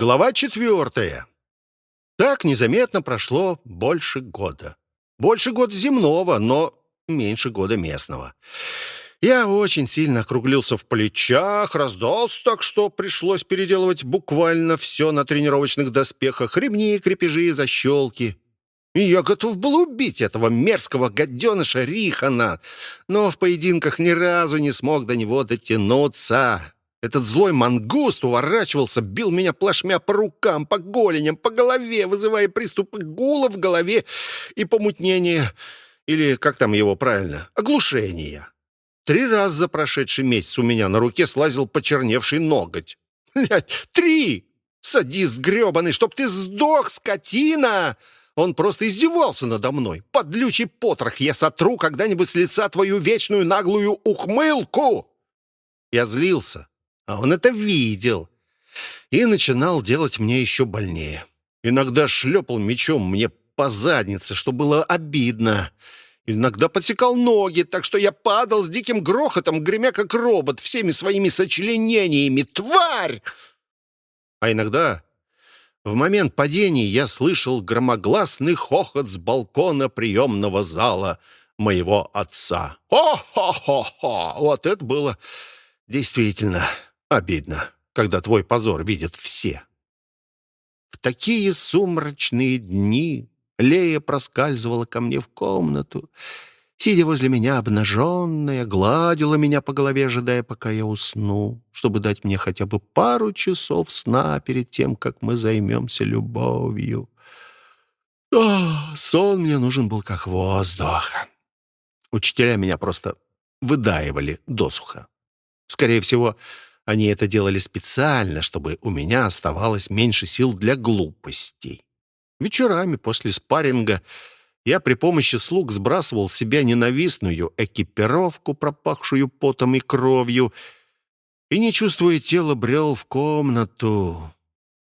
Глава четвертая. Так незаметно прошло больше года. Больше года земного, но меньше года местного. Я очень сильно округлился в плечах, раздался так, что пришлось переделывать буквально все на тренировочных доспехах, ремни, крепежи, защелки. И я готов был убить этого мерзкого гаденыша Рихана, но в поединках ни разу не смог до него дотянуться. Этот злой мангуст уворачивался, бил меня плашмя по рукам, по голеням, по голове, вызывая приступы гула в голове и помутнение, или, как там его правильно, оглушение. Три раза за прошедший месяц у меня на руке слазил почерневший ноготь. Блядь, три! Садист гребаный, чтоб ты сдох, скотина! Он просто издевался надо мной. Подлючий потрох я сотру когда-нибудь с лица твою вечную наглую ухмылку. Я злился, а он это видел и начинал делать мне еще больнее. Иногда шлепал мечом мне по заднице, что было обидно. Иногда подсекал ноги, так что я падал с диким грохотом, гремя как робот, всеми своими сочленениями. Тварь! А иногда, в момент падения, я слышал громогласный хохот с балкона приемного зала моего отца. Хо-хо-хо-хо! Вот это было действительно обидно, когда твой позор видят все. В такие сумрачные дни Лея проскальзывала ко мне в комнату, сидя возле меня обнаженная, гладила меня по голове, ожидая, пока я усну, чтобы дать мне хотя бы пару часов сна перед тем, как мы займемся любовью. О, сон мне нужен был как воздух. Учителя меня просто выдаивали досуха. Скорее всего, они это делали специально, чтобы у меня оставалось меньше сил для глупостей. Вечерами после спарринга я при помощи слуг сбрасывал с себя ненавистную экипировку, пропахшую потом и кровью, и, не чувствуя тела, брел в комнату.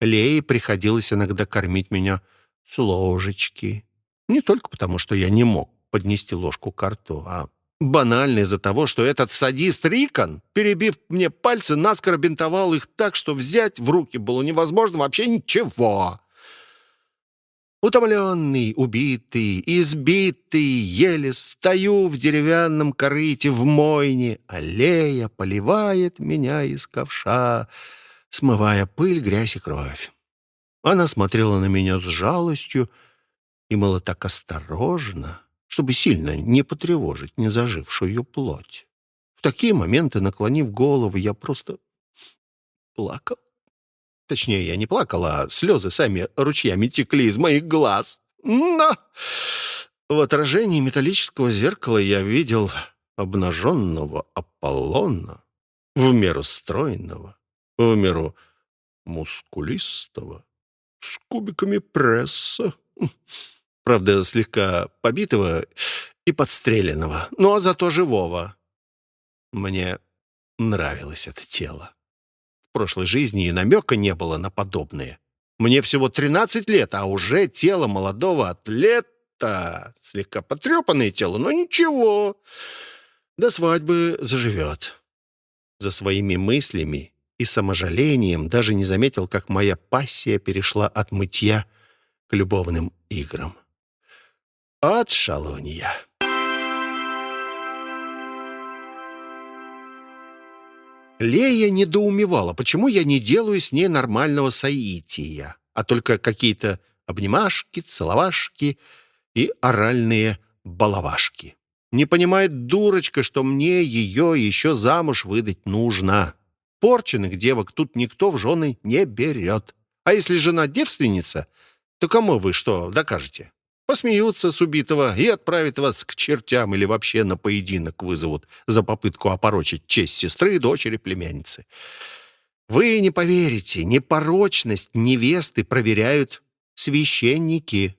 Лее приходилось иногда кормить меня с ложечки. Не только потому, что я не мог поднести ложку к рту, а банально из-за того, что этот садист Рикон, перебив мне пальцы, наскоро бинтовал их так, что взять в руки было невозможно вообще ничего. Утомленный, убитый, избитый, еле стою в деревянном корыте в мойне. Аллея поливает меня из ковша, смывая пыль, грязь и кровь. Она смотрела на меня с жалостью и мало так осторожно, чтобы сильно не потревожить незажившую плоть. В такие моменты, наклонив голову, я просто плакал. Точнее, я не плакал, а слезы сами ручьями текли из моих глаз. Но в отражении металлического зеркала я видел обнаженного Аполлона, в меру стройного, в меру мускулистого, с кубиками пресса. Правда, слегка побитого и подстреленного, но зато живого. Мне нравилось это тело прошлой жизни и намека не было на подобное. Мне всего 13 лет, а уже тело молодого атлета. Слегка потрепанное тело, но ничего. До свадьбы заживет. За своими мыслями и саможалением даже не заметил, как моя пассия перешла от мытья к любовным играм. От шалунья. Лея недоумевала, почему я не делаю с ней нормального соития, а только какие-то обнимашки, целовашки и оральные балавашки. Не понимает дурочка, что мне ее еще замуж выдать нужно. Порченных девок тут никто в жены не берет. А если жена девственница, то кому вы что докажете? Посмеются с убитого и отправят вас к чертям или вообще на поединок вызовут за попытку опорочить честь сестры дочери племянницы. Вы не поверите, непорочность невесты проверяют священники.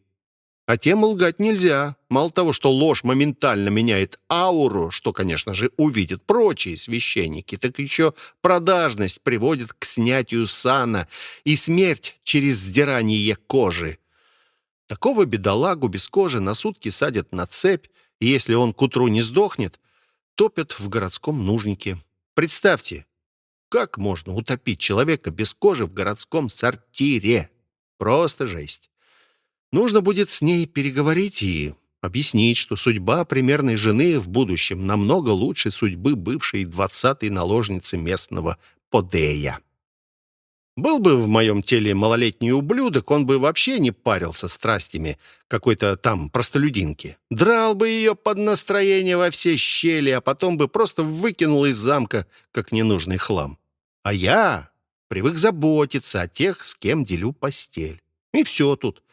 А тем лгать нельзя. Мало того, что ложь моментально меняет ауру, что, конечно же, увидят прочие священники, так еще продажность приводит к снятию сана и смерть через сдирание кожи. Такого бедолагу без кожи на сутки садят на цепь, и если он к утру не сдохнет, топят в городском нужнике. Представьте, как можно утопить человека без кожи в городском сортире? Просто жесть. Нужно будет с ней переговорить и объяснить, что судьба примерной жены в будущем намного лучше судьбы бывшей двадцатой наложницы местного Подея. Был бы в моем теле малолетний ублюдок, он бы вообще не парился страстями какой-то там простолюдинки. Драл бы ее под настроение во все щели, а потом бы просто выкинул из замка, как ненужный хлам. А я привык заботиться о тех, с кем делю постель. И все тут.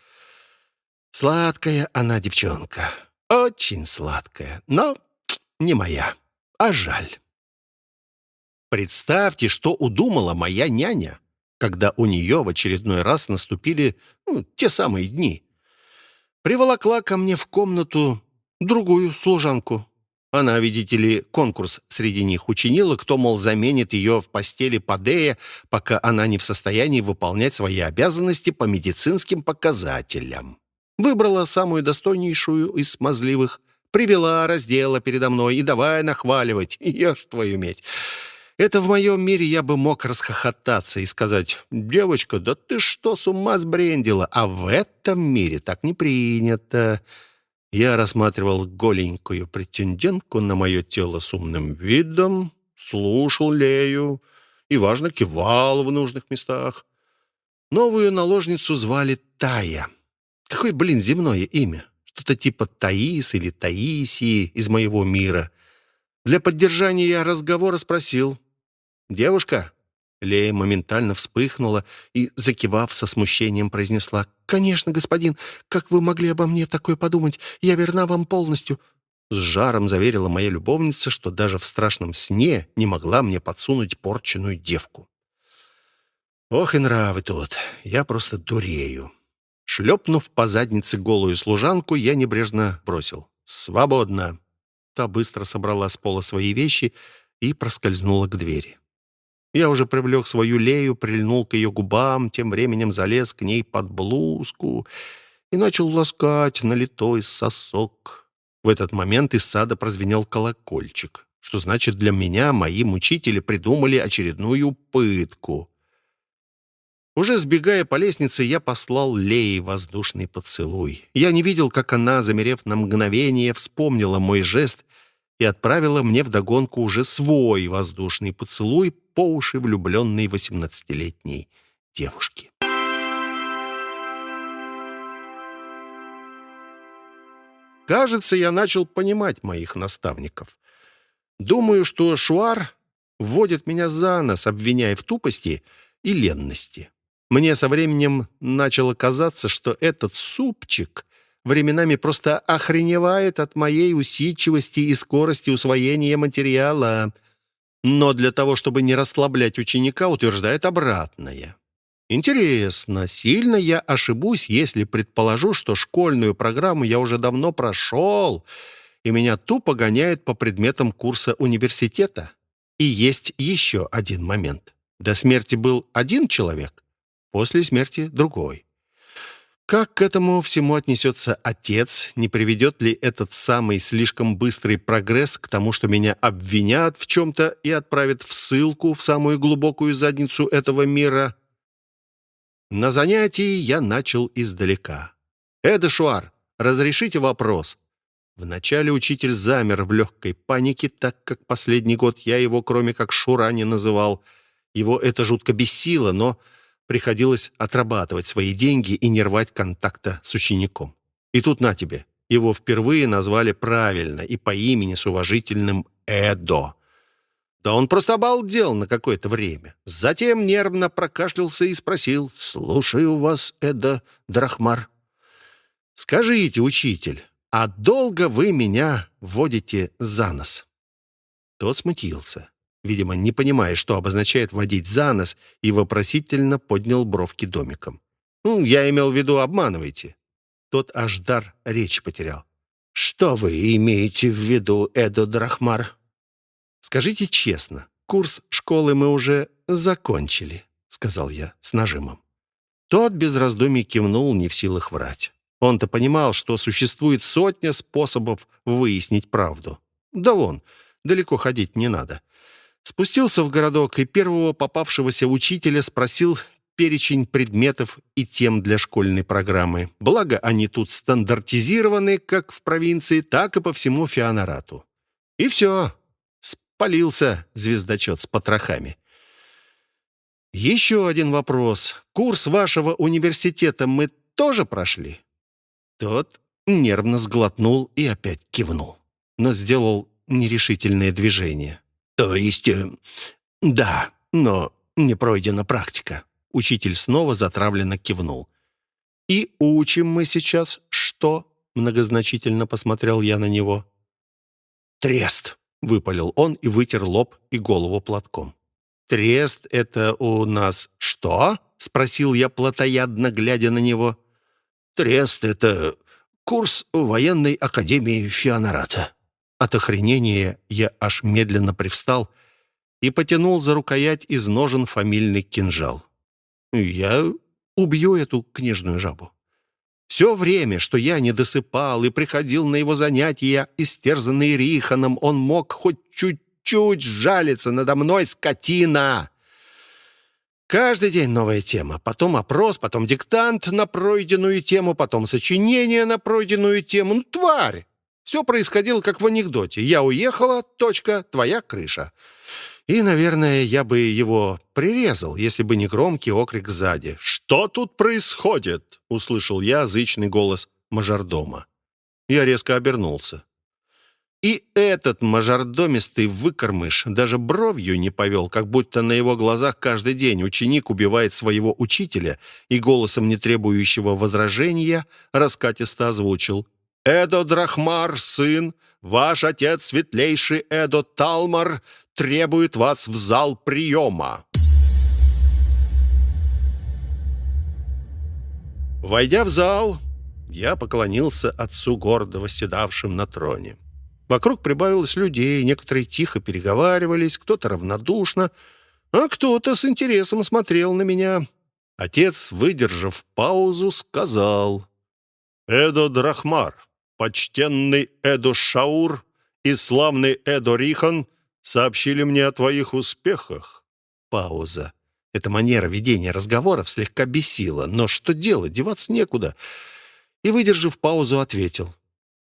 Сладкая она девчонка. Очень сладкая, но не моя, а жаль. Представьте, что удумала моя няня когда у нее в очередной раз наступили ну, те самые дни. Приволокла ко мне в комнату другую служанку. Она, видите ли, конкурс среди них учинила, кто, мол, заменит ее в постели Падея, пока она не в состоянии выполнять свои обязанности по медицинским показателям. Выбрала самую достойнейшую из смазливых, привела, раздела передо мной и давай нахваливать. Ешь твою медь. Это в моем мире я бы мог расхохотаться и сказать, «Девочка, да ты что, с ума сбрендила?» А в этом мире так не принято. Я рассматривал голенькую претендентку на мое тело с умным видом, слушал Лею и, важно, кивал в нужных местах. Новую наложницу звали Тая. Какое, блин, земное имя? Что-то типа Таис или Таисии из моего мира. Для поддержания разговора спросил, «Девушка?» Лея моментально вспыхнула и, закивав со смущением, произнесла, «Конечно, господин, как вы могли обо мне такое подумать? Я верна вам полностью». С жаром заверила моя любовница, что даже в страшном сне не могла мне подсунуть порченую девку. Ох и нравы тут, я просто дурею. Шлепнув по заднице голую служанку, я небрежно бросил. «Свободно!» Та быстро собрала с пола свои вещи и проскользнула к двери. Я уже привлек свою Лею, прильнул к ее губам, тем временем залез к ней под блузку и начал ласкать налитой сосок. В этот момент из сада прозвенел колокольчик, что значит для меня мои мучители придумали очередную пытку. Уже сбегая по лестнице, я послал Лее воздушный поцелуй. Я не видел, как она, замерев на мгновение, вспомнила мой жест и отправила мне вдогонку уже свой воздушный поцелуй по уши влюбленной восемнадцатилетней девушки. Кажется, я начал понимать моих наставников. Думаю, что Шуар вводит меня за нос, обвиняя в тупости и ленности. Мне со временем начало казаться, что этот супчик временами просто охреневает от моей усидчивости и скорости усвоения материала, но для того, чтобы не расслаблять ученика, утверждает обратное. Интересно, сильно я ошибусь, если предположу, что школьную программу я уже давно прошел, и меня тупо гоняют по предметам курса университета? И есть еще один момент. До смерти был один человек, после смерти другой. Как к этому всему отнесется отец? Не приведет ли этот самый слишком быстрый прогресс к тому, что меня обвинят в чем-то и отправят в ссылку в самую глубокую задницу этого мира? На занятии я начал издалека. «Эдешуар, разрешите вопрос?» Вначале учитель замер в легкой панике, так как последний год я его, кроме как Шура, не называл. Его это жутко бесило, но приходилось отрабатывать свои деньги и не рвать контакта с учеником. И тут на тебе. Его впервые назвали правильно и по имени с уважительным Эдо. Да он просто обалдел на какое-то время. Затем нервно прокашлялся и спросил, «Слушаю вас, Эдо Драхмар». «Скажите, учитель, а долго вы меня водите за нос?» Тот смутился видимо, не понимая, что обозначает водить за нос, и вопросительно поднял бровки домиком. «Ну, я имел в виду, обманываете». Тот аж дар речи потерял. «Что вы имеете в виду, Эдо Драхмар?» «Скажите честно, курс школы мы уже закончили», — сказал я с нажимом. Тот без раздумий кивнул, не в силах врать. Он-то понимал, что существует сотня способов выяснить правду. Да вон, далеко ходить не надо. Спустился в городок и первого попавшегося учителя спросил перечень предметов и тем для школьной программы. Благо, они тут стандартизированы как в провинции, так и по всему Феонарату. И все. Спалился звездочет с потрохами. Еще один вопрос. Курс вашего университета мы тоже прошли? Тот нервно сглотнул и опять кивнул, но сделал нерешительное движение. То есть, э, да, но не пройдена практика. Учитель снова затравленно кивнул. «И учим мы сейчас что?» Многозначительно посмотрел я на него. «Трест», — выпалил он и вытер лоб и голову платком. «Трест — это у нас что?» — спросил я плотоядно, глядя на него. «Трест — это курс военной академии Фионарата». От охренения я аж медленно привстал и потянул за рукоять из ножен фамильный кинжал. Я убью эту книжную жабу. Все время, что я не досыпал и приходил на его занятия, истерзанный Риханом, он мог хоть чуть-чуть жалиться надо мной, скотина. Каждый день новая тема. Потом опрос, потом диктант на пройденную тему, потом сочинение на пройденную тему. Ну, тварь! Все происходило, как в анекдоте. Я уехала, точка, твоя крыша. И, наверное, я бы его прирезал, если бы не громкий окрик сзади. «Что тут происходит?» — услышал я зычный голос мажордома. Я резко обернулся. И этот мажордомистый выкормыш даже бровью не повел, как будто на его глазах каждый день ученик убивает своего учителя и голосом не требующего возражения раскатисто озвучил. «Эдо Драхмар, сын, ваш отец, светлейший Эдо Талмар, требует вас в зал приема». Войдя в зал, я поклонился отцу гордого, седавшим на троне. Вокруг прибавилось людей, некоторые тихо переговаривались, кто-то равнодушно, а кто-то с интересом смотрел на меня. Отец, выдержав паузу, сказал, «Эдо Драхмар, почтенный Эдо Шаур и славный Эдо Рихан — сообщили мне о твоих успехах». Пауза. Эта манера ведения разговоров слегка бесила, но что делать, деваться некуда. И, выдержав паузу, ответил.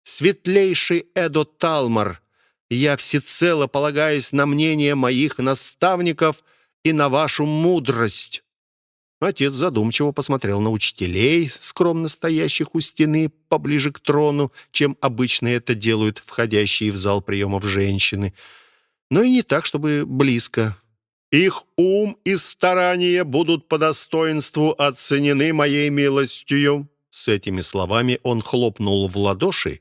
«Светлейший Эдо Талмар, я всецело полагаюсь на мнение моих наставников и на вашу мудрость». Отец задумчиво посмотрел на учителей, скромно стоящих у стены поближе к трону, чем обычно это делают входящие в зал приемов женщины — но и не так, чтобы близко. Их ум и старания будут по достоинству оценены моей милостью». С этими словами он хлопнул в ладоши,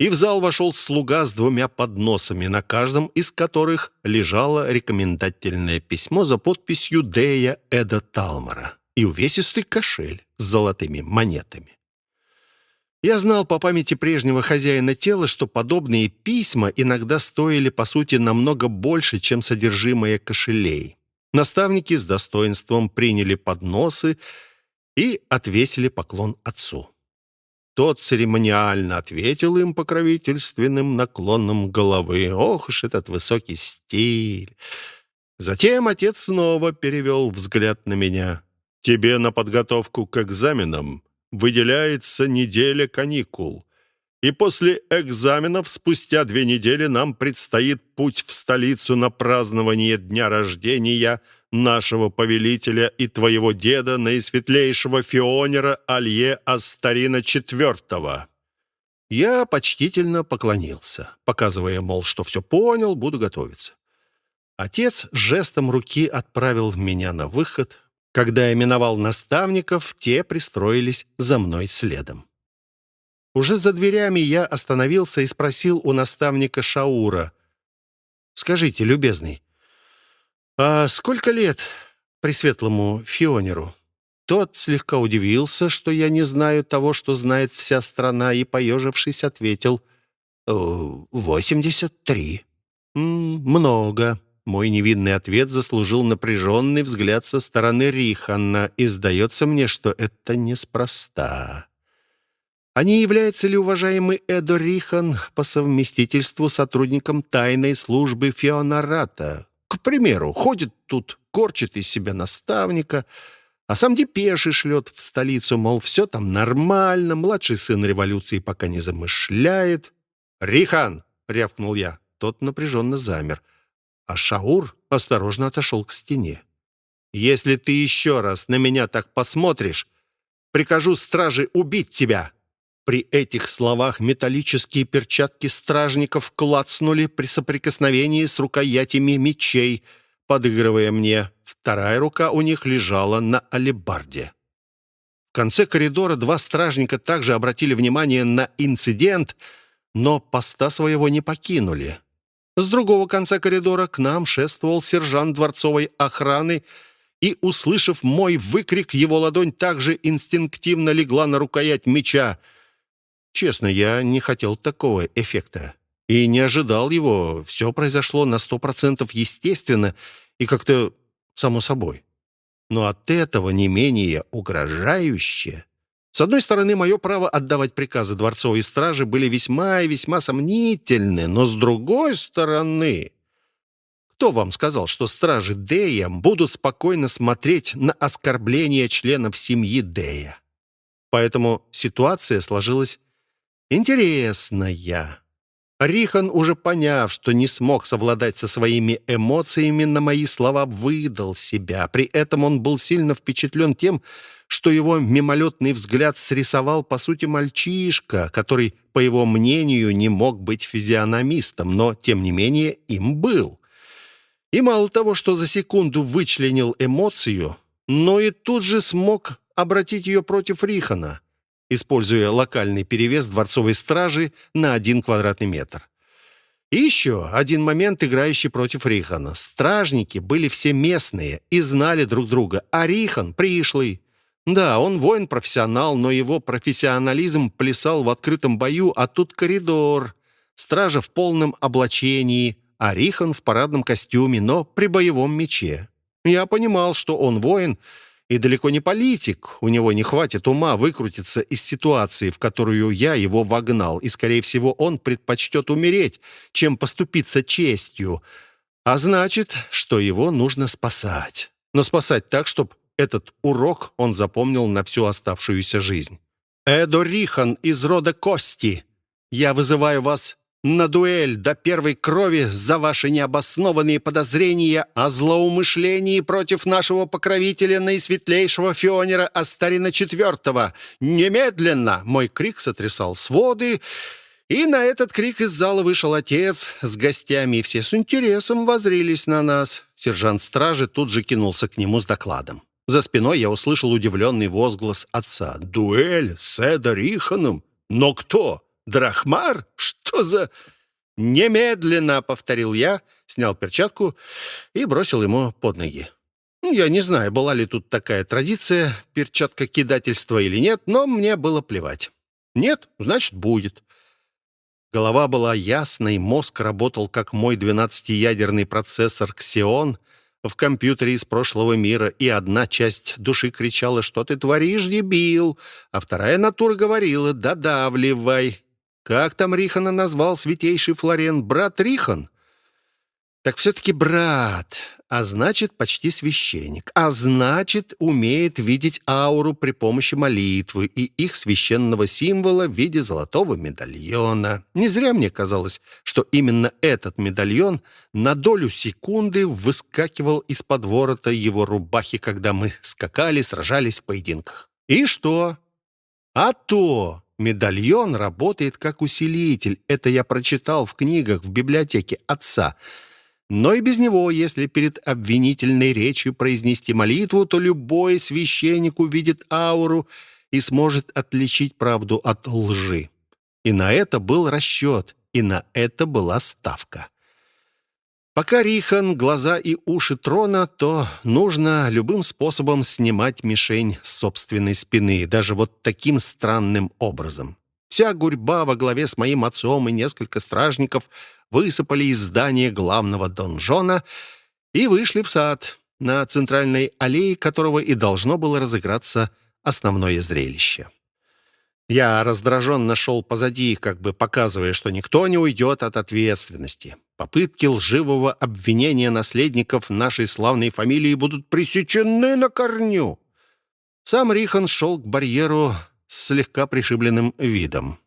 и в зал вошел слуга с двумя подносами, на каждом из которых лежало рекомендательное письмо за подписью Дея Эда Талмара и увесистый кошель с золотыми монетами. Я знал по памяти прежнего хозяина тела, что подобные письма иногда стоили, по сути, намного больше, чем содержимое кошелей. Наставники с достоинством приняли подносы и отвесили поклон отцу. Тот церемониально ответил им покровительственным наклоном головы. Ох уж этот высокий стиль! Затем отец снова перевел взгляд на меня. «Тебе на подготовку к экзаменам выделяется неделя каникул. И после экзаменов спустя две недели нам предстоит путь в столицу на празднование дня рождения нашего повелителя и твоего деда, наисветлейшего фионера Алье Астарина IV». Я почтительно поклонился, показывая, мол, что все понял, буду готовиться. Отец жестом руки отправил меня на выход, когда я миновал наставников, те пристроились за мной следом. Уже за дверями я остановился и спросил у наставника Шаура. «Скажите, любезный, а сколько лет пресветлому Фионеру?» Тот слегка удивился, что я не знаю того, что знает вся страна, и, поежившись, ответил «Восемьдесят три». «Много». Мой невинный ответ заслужил напряженный взгляд со стороны Риханна, и сдается мне, что это неспроста. А не является ли уважаемый Эдо Рихан по совместительству сотрудником тайной службы Фионарата? К примеру, ходит тут, корчит из себя наставника, а сам депеши шлет в столицу, мол, все там нормально, младший сын революции пока не замышляет. «Рихан!» — рявкнул я. Тот напряженно замер, а Шаур осторожно отошел к стене. «Если ты еще раз на меня так посмотришь, прикажу страже убить тебя!» При этих словах металлические перчатки стражников клацнули при соприкосновении с рукоятями мечей, подыгрывая мне. Вторая рука у них лежала на алебарде. В конце коридора два стражника также обратили внимание на инцидент, но поста своего не покинули. С другого конца коридора к нам шествовал сержант дворцовой охраны и, услышав мой выкрик, его ладонь также инстинктивно легла на рукоять меча. Честно, я не хотел такого эффекта и не ожидал его. Все произошло на сто процентов естественно и как-то само собой. Но от этого не менее угрожающе. С одной стороны, мое право отдавать приказы дворцовой стражи были весьма и весьма сомнительны, но с другой стороны... Кто вам сказал, что стражи Дея будут спокойно смотреть на оскорбления членов семьи Дея? Поэтому ситуация сложилась интересная. Рихан, уже поняв, что не смог совладать со своими эмоциями, на мои слова выдал себя. При этом он был сильно впечатлен тем, что его мимолетный взгляд срисовал, по сути, мальчишка, который, по его мнению, не мог быть физиономистом, но, тем не менее, им был. И мало того, что за секунду вычленил эмоцию, но и тут же смог обратить ее против Рихана, используя локальный перевес дворцовой стражи на один квадратный метр. И еще один момент, играющий против Рихана. Стражники были все местные и знали друг друга, а Рихан — пришлый. Да, он воин-профессионал, но его профессионализм плясал в открытом бою, а тут коридор. Стража в полном облачении, а Рихан в парадном костюме, но при боевом мече. Я понимал, что он воин и далеко не политик. У него не хватит ума выкрутиться из ситуации, в которую я его вогнал, и, скорее всего, он предпочтет умереть, чем поступиться честью. А значит, что его нужно спасать. Но спасать так, чтобы этот урок он запомнил на всю оставшуюся жизнь. «Эдо Рихан из рода Кости, я вызываю вас на дуэль до первой крови за ваши необоснованные подозрения о злоумышлении против нашего покровителя наисветлейшего Фионера Астарина IV. Немедленно!» Мой крик сотрясал своды, и на этот крик из зала вышел отец с гостями, и все с интересом возрились на нас. Сержант стражи тут же кинулся к нему с докладом. За спиной я услышал удивленный возглас отца. «Дуэль с Эда Риханом? Но кто?» Драхмар? Что за...» «Немедленно!» — повторил я, снял перчатку и бросил ему под ноги. Ну, я не знаю, была ли тут такая традиция, перчатка кидательства или нет, но мне было плевать. Нет, значит, будет. Голова была ясной, мозг работал как мой 12-ядерный процессор «Ксион», в компьютере из прошлого мира, и одна часть души кричала «Что ты творишь, дебил?», а вторая натура говорила «Додавливай». Как там Рихана назвал святейший Флорен? Брат Рихан? Так все-таки брат, а значит, почти священник, а значит, умеет видеть ауру при помощи молитвы и их священного символа в виде золотого медальона. Не зря мне казалось, что именно этот медальон на долю секунды выскакивал из-под ворота его рубахи, когда мы скакали, сражались в поединках. И что? А то Медальон работает как усилитель. Это я прочитал в книгах в библиотеке отца. Но и без него, если перед обвинительной речью произнести молитву, то любой священник увидит ауру и сможет отличить правду от лжи. И на это был расчет, и на это была ставка. Пока Рихан, глаза и уши трона, то нужно любым способом снимать мишень с собственной спины, даже вот таким странным образом. Вся гурьба во главе с моим отцом и несколько стражников высыпали из здания главного донжона и вышли в сад, на центральной аллее которого и должно было разыграться основное зрелище. Я раздраженно шел позади, как бы показывая, что никто не уйдет от ответственности. Попытки лживого обвинения наследников нашей славной фамилии будут пресечены на корню. Сам Рихан шел к барьеру с слегка пришибленным видом.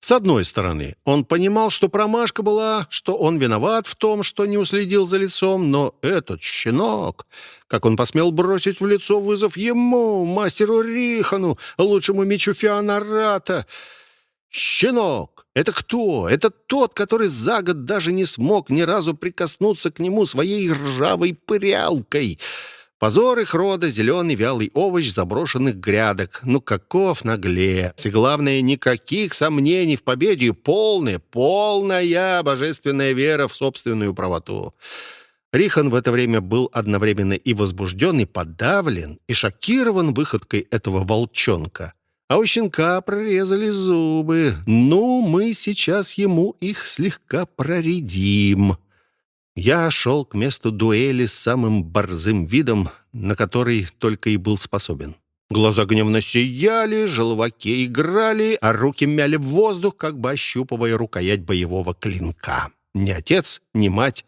С одной стороны, он понимал, что промашка была, что он виноват в том, что не уследил за лицом, но этот щенок, как он посмел бросить в лицо вызов ему, мастеру Рихану, лучшему мечу Феонарата. Щенок! Это кто? Это тот, который за год даже не смог ни разу прикоснуться к нему своей ржавой пырялкой — Позор их рода — зеленый вялый овощ заброшенных грядок. Ну, каков наглец! И главное, никаких сомнений в победе. Полная, полная божественная вера в собственную правоту. Рихан в это время был одновременно и возбужден, и подавлен, и шокирован выходкой этого волчонка. А у щенка прорезали зубы. Ну, мы сейчас ему их слегка проредим. Я шел к месту дуэли с самым борзым видом, на который только и был способен. Глаза гневно сияли, желваки играли, а руки мяли в воздух, как бы ощупывая рукоять боевого клинка. Ни отец, ни мать,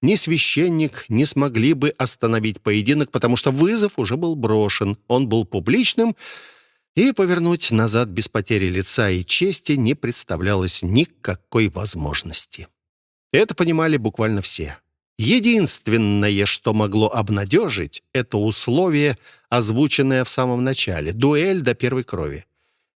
ни священник не смогли бы остановить поединок, потому что вызов уже был брошен. Он был публичным, и повернуть назад без потери лица и чести не представлялось никакой возможности. Это понимали буквально все. Единственное, что могло обнадежить, это условие, озвученное в самом начале — дуэль до первой крови.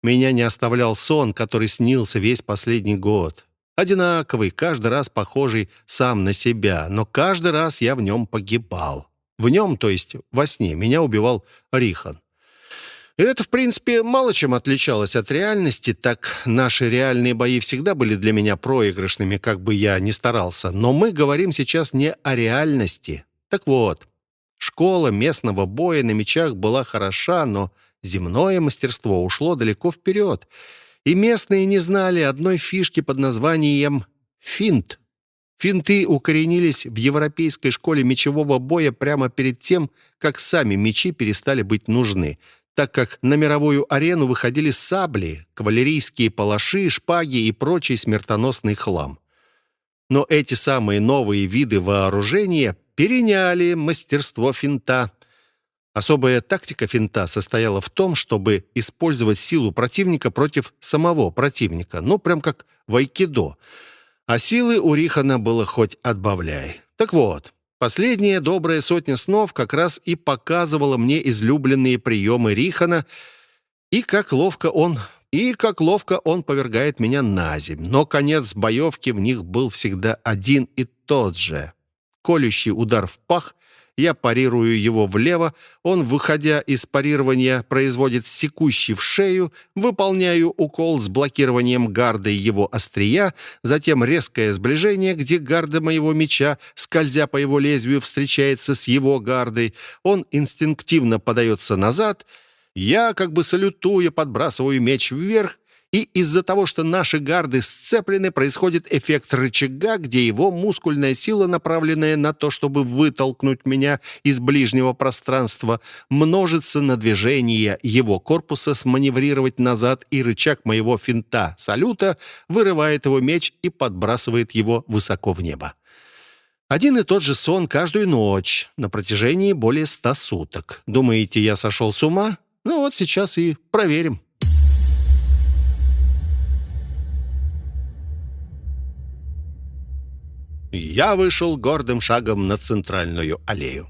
Меня не оставлял сон, который снился весь последний год. Одинаковый, каждый раз похожий сам на себя, но каждый раз я в нем погибал. В нем, то есть во сне, меня убивал Рихан. Это, в принципе, мало чем отличалось от реальности, так наши реальные бои всегда были для меня проигрышными, как бы я ни старался. Но мы говорим сейчас не о реальности. Так вот, школа местного боя на мечах была хороша, но земное мастерство ушло далеко вперед. И местные не знали одной фишки под названием «финт». Финты укоренились в европейской школе мечевого боя прямо перед тем, как сами мечи перестали быть нужны так как на мировую арену выходили сабли, кавалерийские палаши, шпаги и прочий смертоносный хлам. Но эти самые новые виды вооружения переняли мастерство финта. Особая тактика финта состояла в том, чтобы использовать силу противника против самого противника, ну, прям как в айкидо. А силы у Рихана было хоть отбавляй. Так вот, Последняя добрая сотня снов как раз и показывала мне излюбленные приемы Рихана и как ловко он и как ловко он повергает меня на земь. Но конец боевки в них был всегда один и тот же. Колющий удар в пах я парирую его влево, он, выходя из парирования, производит секущий в шею, выполняю укол с блокированием гарды его острия, затем резкое сближение, где гарда моего меча, скользя по его лезвию, встречается с его гардой, он инстинктивно подается назад, я, как бы салютуя, подбрасываю меч вверх, и из-за того, что наши гарды сцеплены, происходит эффект рычага, где его мускульная сила, направленная на то, чтобы вытолкнуть меня из ближнего пространства, множится на движение его корпуса, сманеврировать назад, и рычаг моего финта салюта вырывает его меч и подбрасывает его высоко в небо. Один и тот же сон каждую ночь на протяжении более ста суток. Думаете, я сошел с ума? Ну вот сейчас и проверим. Я вышел гордым шагом на центральную аллею.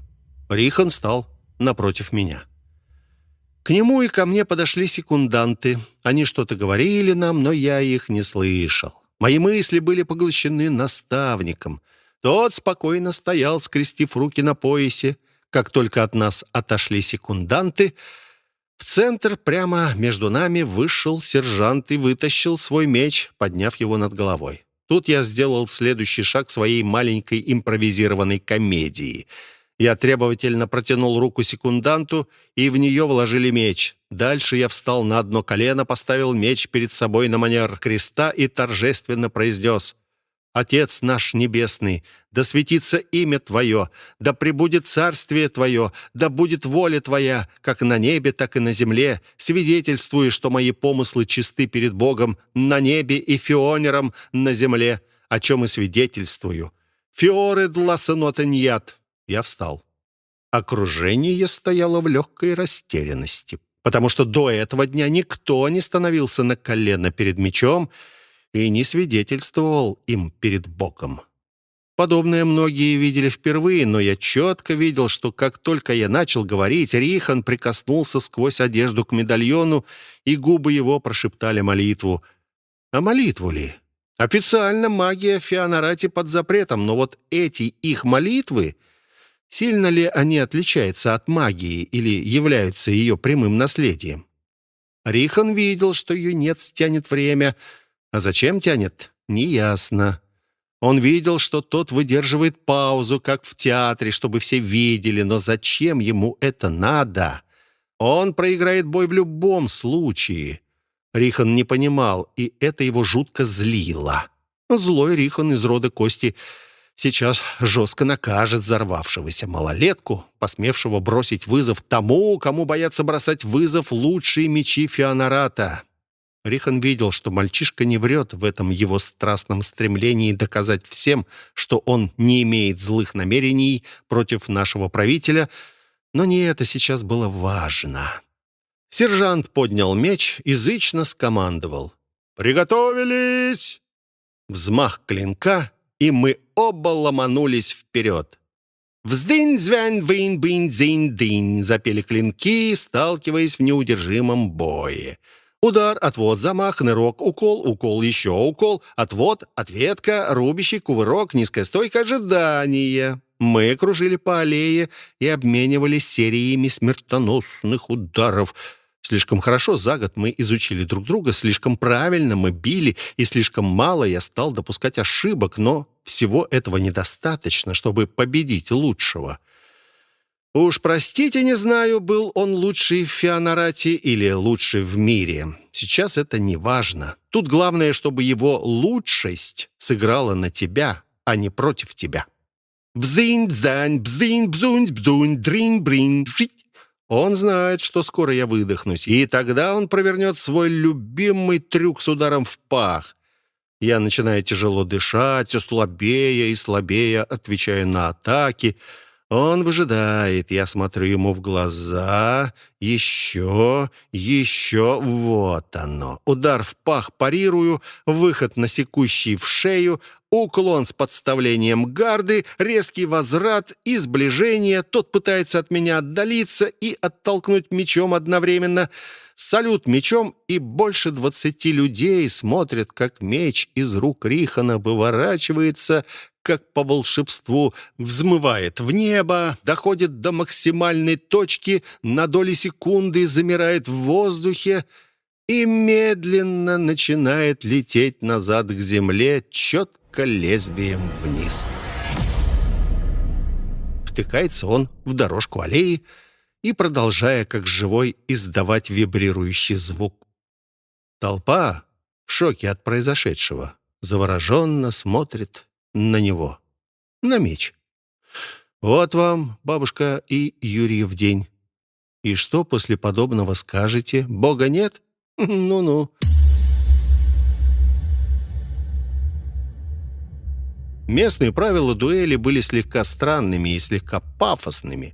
Рихан стал напротив меня. К нему и ко мне подошли секунданты. Они что-то говорили нам, но я их не слышал. Мои мысли были поглощены наставником. Тот спокойно стоял, скрестив руки на поясе. Как только от нас отошли секунданты, в центр прямо между нами вышел сержант и вытащил свой меч, подняв его над головой. Тут я сделал следующий шаг своей маленькой импровизированной комедии. Я требовательно протянул руку секунданту, и в нее вложили меч. Дальше я встал на одно колено, поставил меч перед собой на манер креста и торжественно произнес Отец наш Небесный, да светится имя Твое, да пребудет царствие Твое, да будет воля Твоя, как на небе, так и на земле, свидетельствуя, что мои помыслы чисты перед Богом на небе и фионером на земле. о чем и свидетельствую. Фиоре дла сенотеньят. Я встал. Окружение стояло в легкой растерянности, потому что до этого дня никто не становился на колено перед мечом и не свидетельствовал им перед Богом. Подобное многие видели впервые, но я четко видел, что как только я начал говорить, Рихан прикоснулся сквозь одежду к медальону, и губы его прошептали молитву. А молитву ли? Официально магия в Феонарате под запретом, но вот эти их молитвы, сильно ли они отличаются от магии или являются ее прямым наследием? Рихан видел, что юнец тянет время, а зачем тянет, неясно. Он видел, что тот выдерживает паузу, как в театре, чтобы все видели, но зачем ему это надо? Он проиграет бой в любом случае. Рихан не понимал, и это его жутко злило. Злой Рихан из рода Кости сейчас жестко накажет взорвавшегося малолетку, посмевшего бросить вызов тому, кому боятся бросать вызов лучшие мечи Феонарата. Рихан видел, что мальчишка не врет в этом его страстном стремлении доказать всем, что он не имеет злых намерений против нашего правителя, но не это сейчас было важно. Сержант поднял меч и зычно скомандовал. «Приготовились!» Взмах клинка, и мы оба ломанулись вперед. «Вздынь, звянь, вынь, бынь, дзынь, дынь!» запели клинки, сталкиваясь в неудержимом бое. Удар, отвод, замах, нырок, укол, укол, еще укол, отвод, ответка, рубящий, кувырок, низкая стойка, ожидание. Мы кружили по аллее и обменивались сериями смертоносных ударов. Слишком хорошо за год мы изучили друг друга, слишком правильно мы били, и слишком мало я стал допускать ошибок, но всего этого недостаточно, чтобы победить лучшего. Уж простите, не знаю, был он лучший в Феонарате или лучший в мире. Сейчас это не важно. Тут главное, чтобы его лучшесть сыграла на тебя, а не против тебя. Бздынь, бздань, бздынь, бздунь, бдунь, дринь, бринь, жить. Он знает, что скоро я выдохнусь, и тогда он провернет свой любимый трюк с ударом в пах. Я начинаю тяжело дышать, все слабее и слабее, отвечая на атаки — он выжидает, я смотрю ему в глаза. Еще, еще, вот оно. Удар в пах парирую, выход на секущий в шею, уклон с подставлением гарды, резкий возврат и сближение. Тот пытается от меня отдалиться и оттолкнуть мечом одновременно. Салют мечом, и больше двадцати людей смотрят, как меч из рук Рихана выворачивается, как по волшебству, взмывает в небо, доходит до максимальной точки, на доли секунды замирает в воздухе и медленно начинает лететь назад к земле, четко лезвием вниз. Втыкается он в дорожку аллеи и, продолжая как живой, издавать вибрирующий звук. Толпа в шоке от произошедшего завороженно смотрит на него, на меч. Вот вам, бабушка и Юрьев день. И что после подобного скажете? Бога нет? Ну-ну. Местные правила дуэли были слегка странными и слегка пафосными.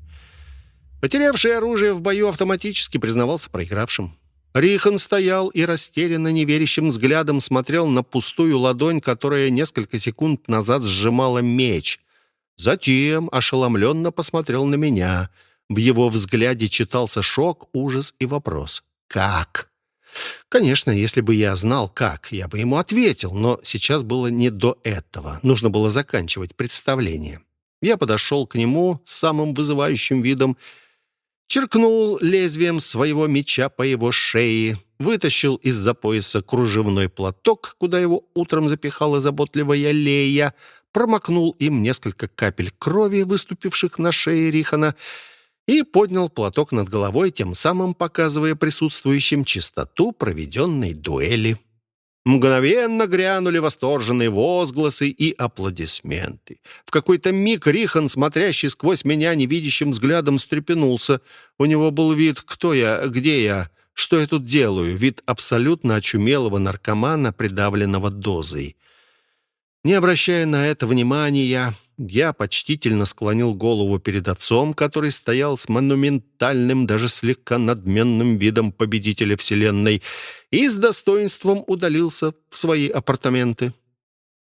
Потерявший оружие в бою автоматически признавался проигравшим. Рихан стоял и растерянно неверящим взглядом смотрел на пустую ладонь, которая несколько секунд назад сжимала меч. Затем ошеломленно посмотрел на меня. В его взгляде читался шок, ужас и вопрос. «Как?» Конечно, если бы я знал, как, я бы ему ответил, но сейчас было не до этого. Нужно было заканчивать представление. Я подошел к нему с самым вызывающим видом черкнул лезвием своего меча по его шее, вытащил из-за пояса кружевной платок, куда его утром запихала заботливая Лея, промокнул им несколько капель крови, выступивших на шее Рихана, и поднял платок над головой, тем самым показывая присутствующим чистоту проведенной дуэли. Мгновенно грянули восторженные возгласы и аплодисменты. В какой-то миг Рихан, смотрящий сквозь меня невидящим взглядом, встрепенулся. У него был вид «Кто я? Где я? Что я тут делаю?» Вид абсолютно очумелого наркомана, придавленного дозой. Не обращая на это внимания, я почтительно склонил голову перед отцом, который стоял с монументальным, даже слегка надменным видом победителя Вселенной, и с достоинством удалился в свои апартаменты.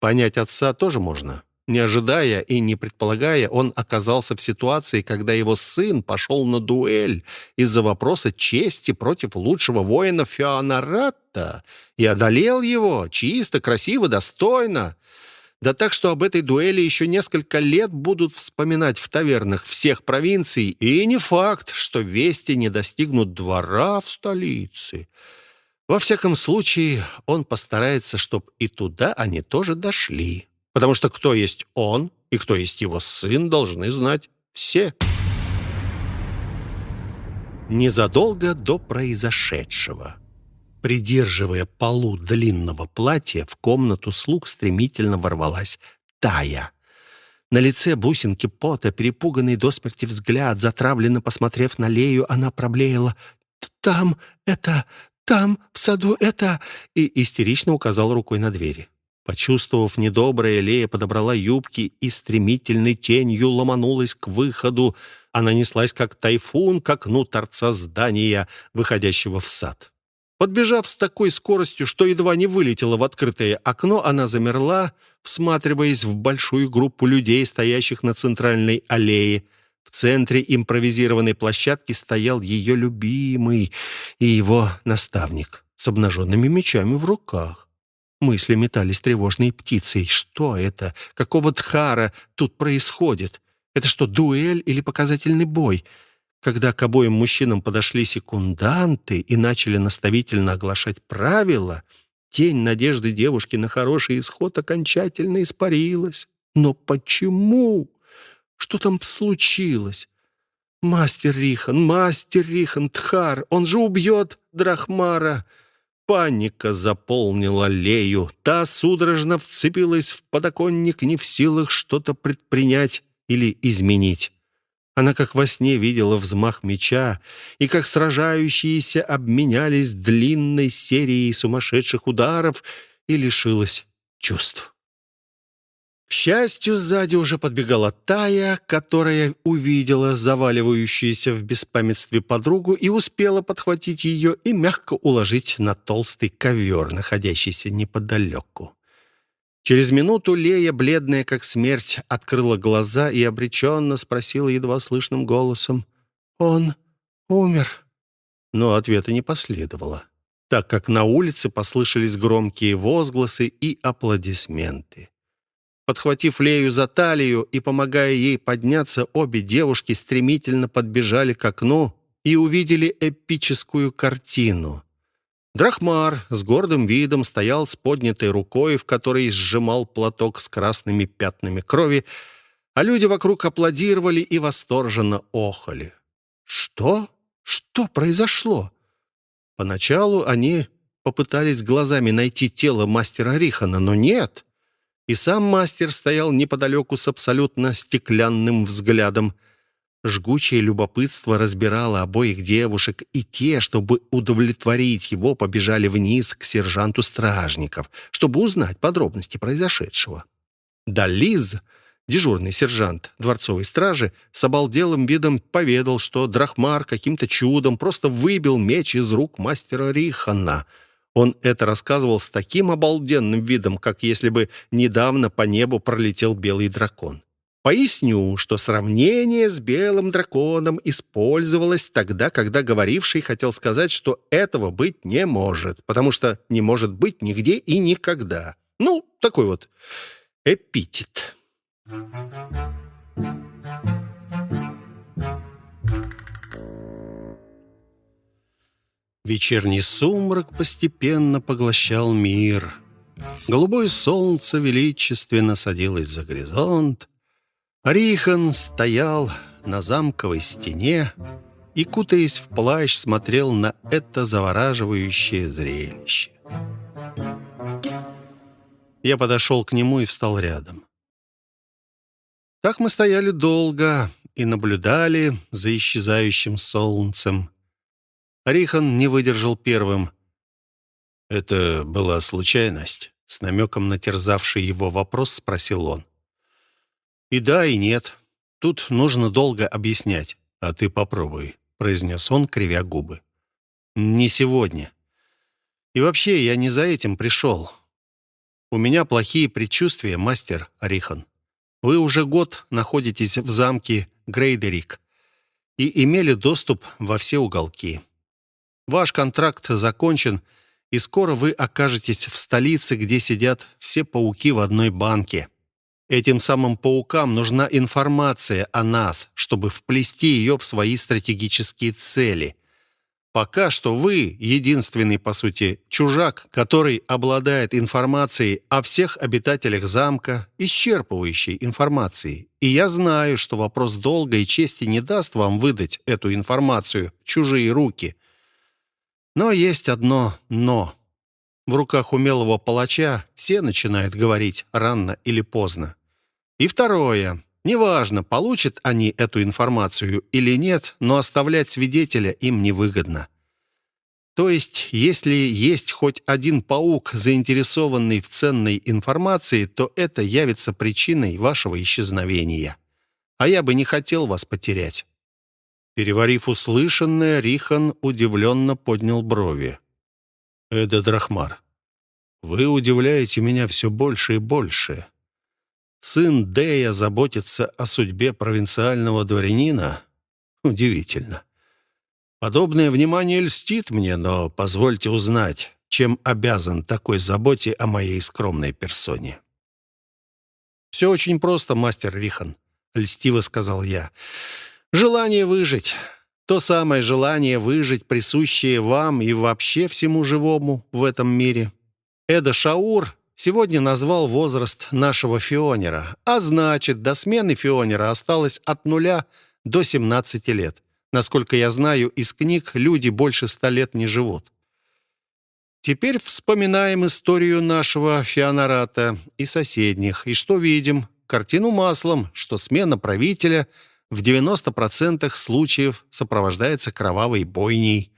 Понять отца тоже можно. Не ожидая и не предполагая, он оказался в ситуации, когда его сын пошел на дуэль из-за вопроса чести против лучшего воина Феонарата и одолел его чисто, красиво, достойно. Да так, что об этой дуэли еще несколько лет будут вспоминать в тавернах всех провинций, и не факт, что вести не достигнут двора в столице. Во всяком случае, он постарается, чтобы и туда они тоже дошли потому что кто есть он и кто есть его сын, должны знать все. Незадолго до произошедшего, придерживая полу длинного платья, в комнату слуг стремительно ворвалась Тая. На лице бусинки пота, перепуганный до смерти взгляд, затравленно посмотрев на Лею, она проблеяла «Там это, там, в саду это...» и истерично указала рукой на двери. Почувствовав недоброе, Лея подобрала юбки и стремительной тенью ломанулась к выходу. Она неслась, как тайфун, к окну торца здания, выходящего в сад. Подбежав с такой скоростью, что едва не вылетела в открытое окно, она замерла, всматриваясь в большую группу людей, стоящих на центральной аллее. В центре импровизированной площадки стоял ее любимый и его наставник с обнаженными мечами в руках. Мысли метались тревожной птицей. Что это? Какого дхара тут происходит? Это что, дуэль или показательный бой? Когда к обоим мужчинам подошли секунданты и начали наставительно оглашать правила, тень надежды девушки на хороший исход окончательно испарилась. Но почему? Что там случилось? Мастер Рихан, мастер Рихан, Тхар, он же убьет Драхмара. Паника заполнила Лею. Та судорожно вцепилась в подоконник, не в силах что-то предпринять или изменить. Она как во сне видела взмах меча, и как сражающиеся обменялись длинной серией сумасшедших ударов и лишилась чувств. К счастью, сзади уже подбегала Тая, которая увидела заваливающуюся в беспамятстве подругу и успела подхватить ее и мягко уложить на толстый ковер, находящийся неподалеку. Через минуту Лея, бледная как смерть, открыла глаза и обреченно спросила едва слышным голосом «Он умер?» Но ответа не последовало, так как на улице послышались громкие возгласы и аплодисменты. Подхватив Лею за талию и помогая ей подняться, обе девушки стремительно подбежали к окну и увидели эпическую картину. Драхмар с гордым видом стоял с поднятой рукой, в которой сжимал платок с красными пятнами крови, а люди вокруг аплодировали и восторженно охали. Что? Что произошло? Поначалу они попытались глазами найти тело мастера Рихана, но нет. И сам мастер стоял неподалеку с абсолютно стеклянным взглядом. Жгучее любопытство разбирало обоих девушек, и те, чтобы удовлетворить его, побежали вниз к сержанту стражников, чтобы узнать подробности произошедшего. Да Лиз, дежурный сержант дворцовой стражи, с обалделым видом поведал, что Драхмар каким-то чудом просто выбил меч из рук мастера Рихана — он это рассказывал с таким обалденным видом, как если бы недавно по небу пролетел белый дракон. Поясню, что сравнение с белым драконом использовалось тогда, когда говоривший хотел сказать, что этого быть не может, потому что не может быть нигде и никогда. Ну, такой вот эпитет. Вечерний сумрак постепенно поглощал мир. Голубое солнце величественно садилось за горизонт. Рихан стоял на замковой стене и, кутаясь в плащ, смотрел на это завораживающее зрелище. Я подошел к нему и встал рядом. Так мы стояли долго и наблюдали за исчезающим солнцем. Рихан не выдержал первым. «Это была случайность?» С намеком на терзавший его вопрос спросил он. «И да, и нет. Тут нужно долго объяснять. А ты попробуй», — произнес он, кривя губы. «Не сегодня. И вообще, я не за этим пришел. У меня плохие предчувствия, мастер Рихан. Вы уже год находитесь в замке Грейдерик и имели доступ во все уголки. Ваш контракт закончен, и скоро вы окажетесь в столице, где сидят все пауки в одной банке. Этим самым паукам нужна информация о нас, чтобы вплести ее в свои стратегические цели. Пока что вы единственный, по сути, чужак, который обладает информацией о всех обитателях замка, исчерпывающей информацией. И я знаю, что вопрос долга и чести не даст вам выдать эту информацию в чужие руки. Но есть одно «но». В руках умелого палача все начинают говорить рано или поздно. И второе. Неважно, получат они эту информацию или нет, но оставлять свидетеля им невыгодно. То есть, если есть хоть один паук, заинтересованный в ценной информации, то это явится причиной вашего исчезновения. А я бы не хотел вас потерять». Переварив услышанное, Рихан удивленно поднял брови. «Эда Драхмар, вы удивляете меня все больше и больше. Сын Дея заботится о судьбе провинциального дворянина? Удивительно. Подобное внимание льстит мне, но позвольте узнать, чем обязан такой заботе о моей скромной персоне. «Все очень просто, мастер Рихан», — льстиво сказал я. «Желание выжить. То самое желание выжить, присущее вам и вообще всему живому в этом мире. Эда Шаур сегодня назвал возраст нашего Фионера, а значит, до смены Фионера осталось от нуля до 17 лет. Насколько я знаю, из книг люди больше ста лет не живут. Теперь вспоминаем историю нашего Фионарата и соседних. И что видим? Картину маслом, что смена правителя в 90% случаев сопровождается кровавой бойней.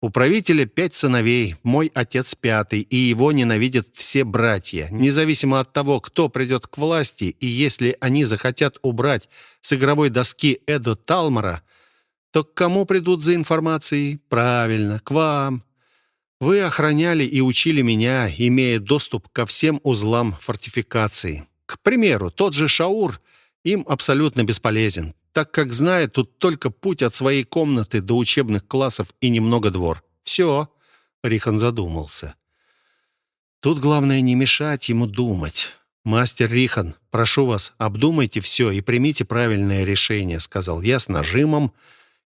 У правителя пять сыновей, мой отец пятый, и его ненавидят все братья, независимо от того, кто придет к власти, и если они захотят убрать с игровой доски Эду Талмора, то к кому придут за информацией? Правильно, к вам. Вы охраняли и учили меня, имея доступ ко всем узлам фортификации. К примеру, тот же Шаур им абсолютно бесполезен так как знает тут только путь от своей комнаты до учебных классов и немного двор. Все. Рихан задумался. Тут главное не мешать ему думать. «Мастер Рихан, прошу вас, обдумайте все и примите правильное решение», сказал я с нажимом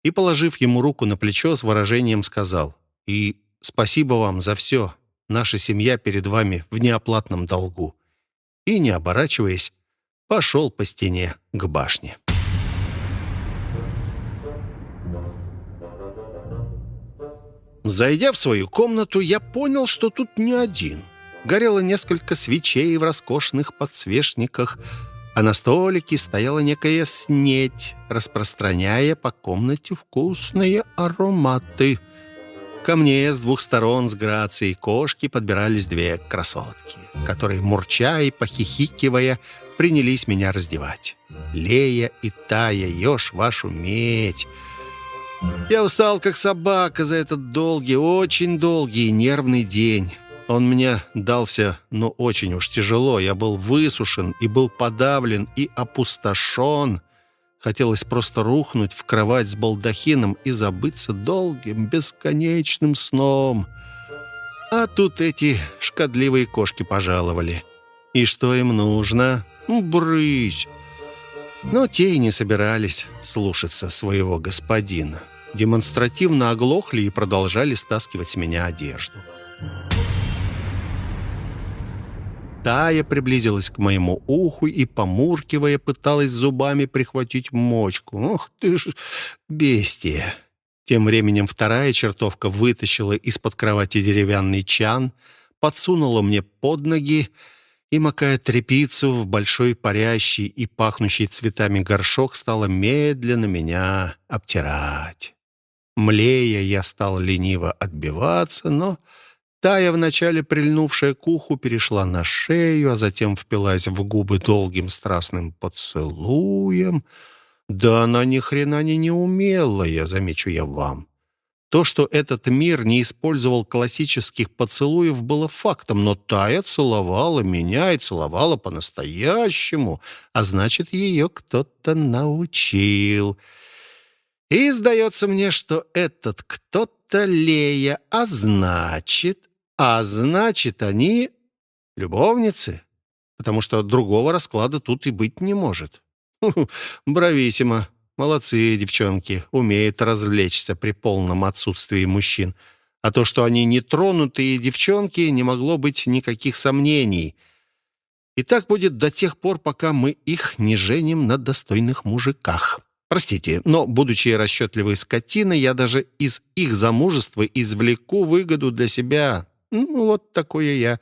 и, положив ему руку на плечо, с выражением сказал. «И спасибо вам за все. Наша семья перед вами в неоплатном долгу». И, не оборачиваясь, пошел по стене к башне. Зайдя в свою комнату, я понял, что тут не один. Горело несколько свечей в роскошных подсвечниках, а на столике стояла некая снеть, распространяя по комнате вкусные ароматы. Ко мне с двух сторон с грацией кошки подбирались две красотки, которые, мурча и похихикивая, принялись меня раздевать. «Лея и Тая, ешь вашу медь!» Я устал, как собака, за этот долгий, очень долгий нервный день. Он мне дался, ну, очень уж тяжело. Я был высушен и был подавлен и опустошен. Хотелось просто рухнуть в кровать с балдахином и забыться долгим, бесконечным сном. А тут эти шкодливые кошки пожаловали. И что им нужно? Брысь! Но те и не собирались слушаться своего господина. Демонстративно оглохли и продолжали стаскивать с меня одежду. Тая приблизилась к моему уху и, помуркивая, пыталась зубами прихватить мочку. «Ух ты ж, бестия!» Тем временем вторая чертовка вытащила из-под кровати деревянный чан, подсунула мне под ноги и, макая тряпицу в большой парящий и пахнущий цветами горшок, стала медленно меня обтирать. Млея, я стал лениво отбиваться, но Тая, вначале прильнувшая к уху, перешла на шею, а затем впилась в губы долгим страстным поцелуем. Да она ни хрена не неумелая, замечу я вам. То, что этот мир не использовал классических поцелуев, было фактом, но Тая целовала меня и целовала по-настоящему, а значит, ее кто-то научил. И сдается мне, что этот кто-то Лея, а значит, а значит, они любовницы, потому что другого расклада тут и быть не может. Брависсимо. Молодцы, девчонки, умеют развлечься при полном отсутствии мужчин. А то, что они нетронутые девчонки, не могло быть никаких сомнений. И так будет до тех пор, пока мы их не женим на достойных мужиках. Простите, но, будучи расчетливой скотиной, я даже из их замужества извлеку выгоду для себя. Ну, вот такое я.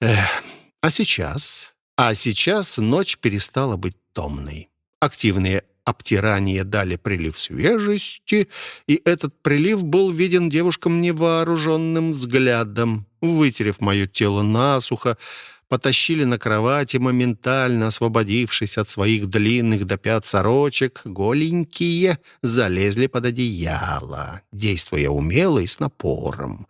Эх. А сейчас? А сейчас ночь перестала быть томной. Активные обтирания дали прилив свежести, и этот прилив был виден девушкам невооруженным взглядом. Вытерев мое тело насухо, потащили на кровати, моментально освободившись от своих длинных до пят сорочек, голенькие залезли под одеяло, действуя умело и с напором.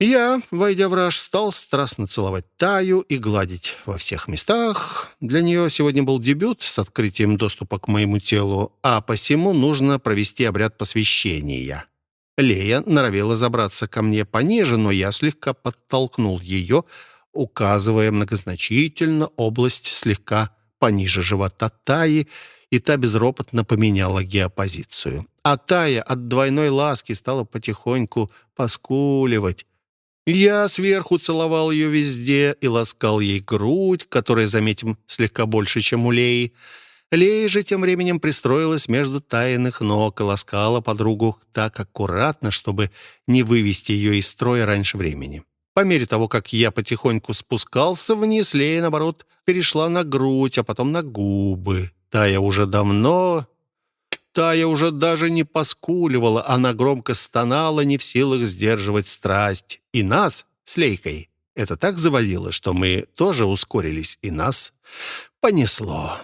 Я, войдя в раж, стал страстно целовать Таю и гладить во всех местах. Для нее сегодня был дебют с открытием доступа к моему телу, а посему нужно провести обряд посвящения. Лея норовила забраться ко мне пониже, но я слегка подтолкнул ее, указывая многозначительно область слегка пониже живота Таи, и та безропотно поменяла геопозицию. А Тая от двойной ласки стала потихоньку поскуливать, я сверху целовал ее везде и ласкал ей грудь, которая, заметим, слегка больше, чем у Леи. Лея же тем временем пристроилась между тайных ног и ласкала подругу так аккуратно, чтобы не вывести ее из строя раньше времени. По мере того, как я потихоньку спускался вниз, Лея, наоборот, перешла на грудь, а потом на губы. Тая уже давно Тая уже даже не поскуливала, она громко стонала, не в силах сдерживать страсть. И нас с Лейкой это так заводило, что мы тоже ускорились, и нас понесло.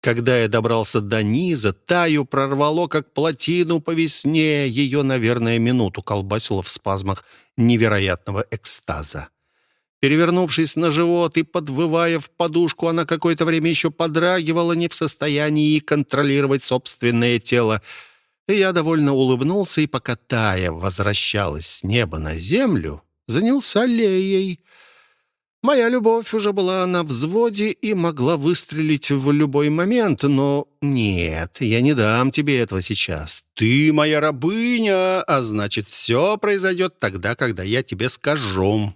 Когда я добрался до низа, Таю прорвало, как плотину по весне. Ее, наверное, минуту колбасило в спазмах невероятного экстаза. Перевернувшись на живот и подвывая в подушку, она какое-то время еще подрагивала, не в состоянии контролировать собственное тело. И я довольно улыбнулся, и пока Тая возвращалась с неба на землю, занялся Леей. Моя любовь уже была на взводе и могла выстрелить в любой момент, но нет, я не дам тебе этого сейчас. Ты моя рабыня, а значит, все произойдет тогда, когда я тебе скажу.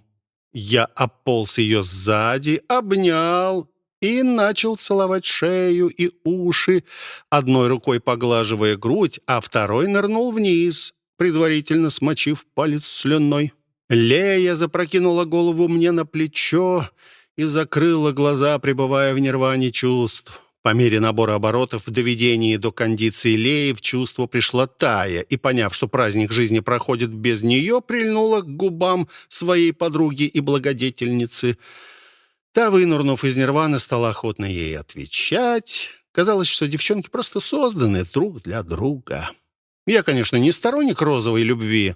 Я ополз ее сзади, обнял и начал целовать шею и уши, одной рукой поглаживая грудь, а второй нырнул вниз, предварительно смочив палец слюной. Лея запрокинула голову мне на плечо и закрыла глаза, пребывая в нирване чувств. По мере набора оборотов в доведении до кондиции Леи в чувство пришла Тая, и, поняв, что праздник жизни проходит без нее, прильнула к губам своей подруги и благодетельницы. Та, вынурнув из нирваны, стала охотно ей отвечать. Казалось, что девчонки просто созданы друг для друга. Я, конечно, не сторонник розовой любви,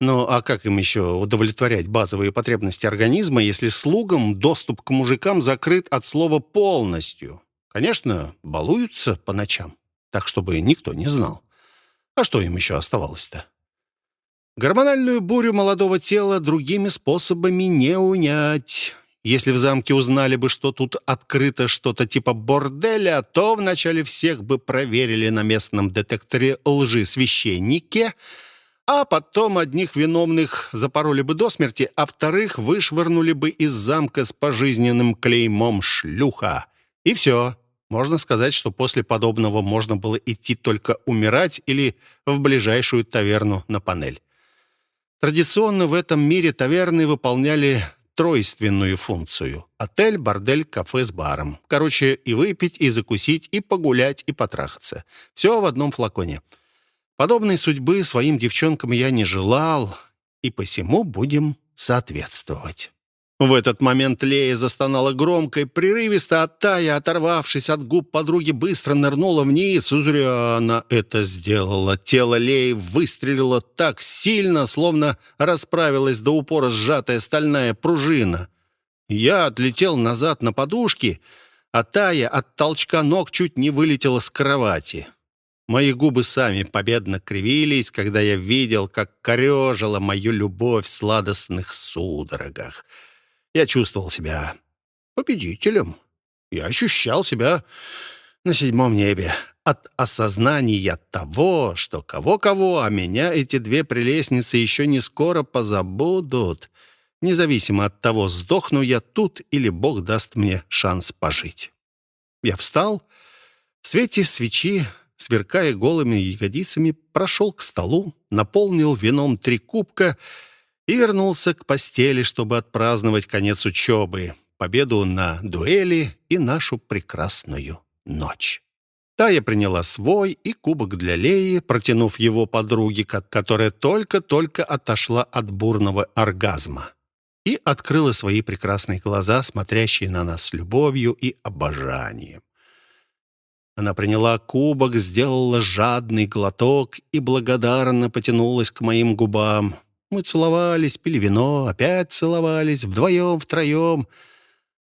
но а как им еще удовлетворять базовые потребности организма, если слугам доступ к мужикам закрыт от слова «полностью»? Конечно, балуются по ночам, так, чтобы никто не знал. А что им еще оставалось-то? Гормональную бурю молодого тела другими способами не унять. Если в замке узнали бы, что тут открыто что-то типа борделя, то вначале всех бы проверили на местном детекторе лжи священники, а потом одних виновных запороли бы до смерти, а вторых вышвырнули бы из замка с пожизненным клеймом «шлюха». И все. Можно сказать, что после подобного можно было идти только умирать или в ближайшую таверну на панель. Традиционно в этом мире таверны выполняли тройственную функцию. Отель, бордель, кафе с баром. Короче, и выпить, и закусить, и погулять, и потрахаться. Все в одном флаконе. Подобной судьбы своим девчонкам я не желал и посему будем соответствовать». В этот момент Лея застонала громко и прерывисто, а оторвавшись от губ подруги, быстро нырнула вниз. Зря она это сделала. Тело Леи выстрелило так сильно, словно расправилась до упора сжатая стальная пружина. Я отлетел назад на подушки, а Тая от толчка ног чуть не вылетела с кровати. Мои губы сами победно кривились, когда я видел, как корежила мою любовь в сладостных судорогах. Я чувствовал себя победителем. Я ощущал себя на седьмом небе от осознания того, что кого-кого, а меня эти две прелестницы еще не скоро позабудут, независимо от того, сдохну я тут или Бог даст мне шанс пожить. Я встал, в свете свечи, сверкая голыми ягодицами, прошел к столу, наполнил вином три кубка — и вернулся к постели, чтобы отпраздновать конец учебы, победу на дуэли и нашу прекрасную ночь. Тая приняла свой и кубок для Леи, протянув его подруге, которая только-только отошла от бурного оргазма, и открыла свои прекрасные глаза, смотрящие на нас с любовью и обожанием. Она приняла кубок, сделала жадный глоток и благодарно потянулась к моим губам. Мы целовались, пили вино, опять целовались, вдвоем, втроем.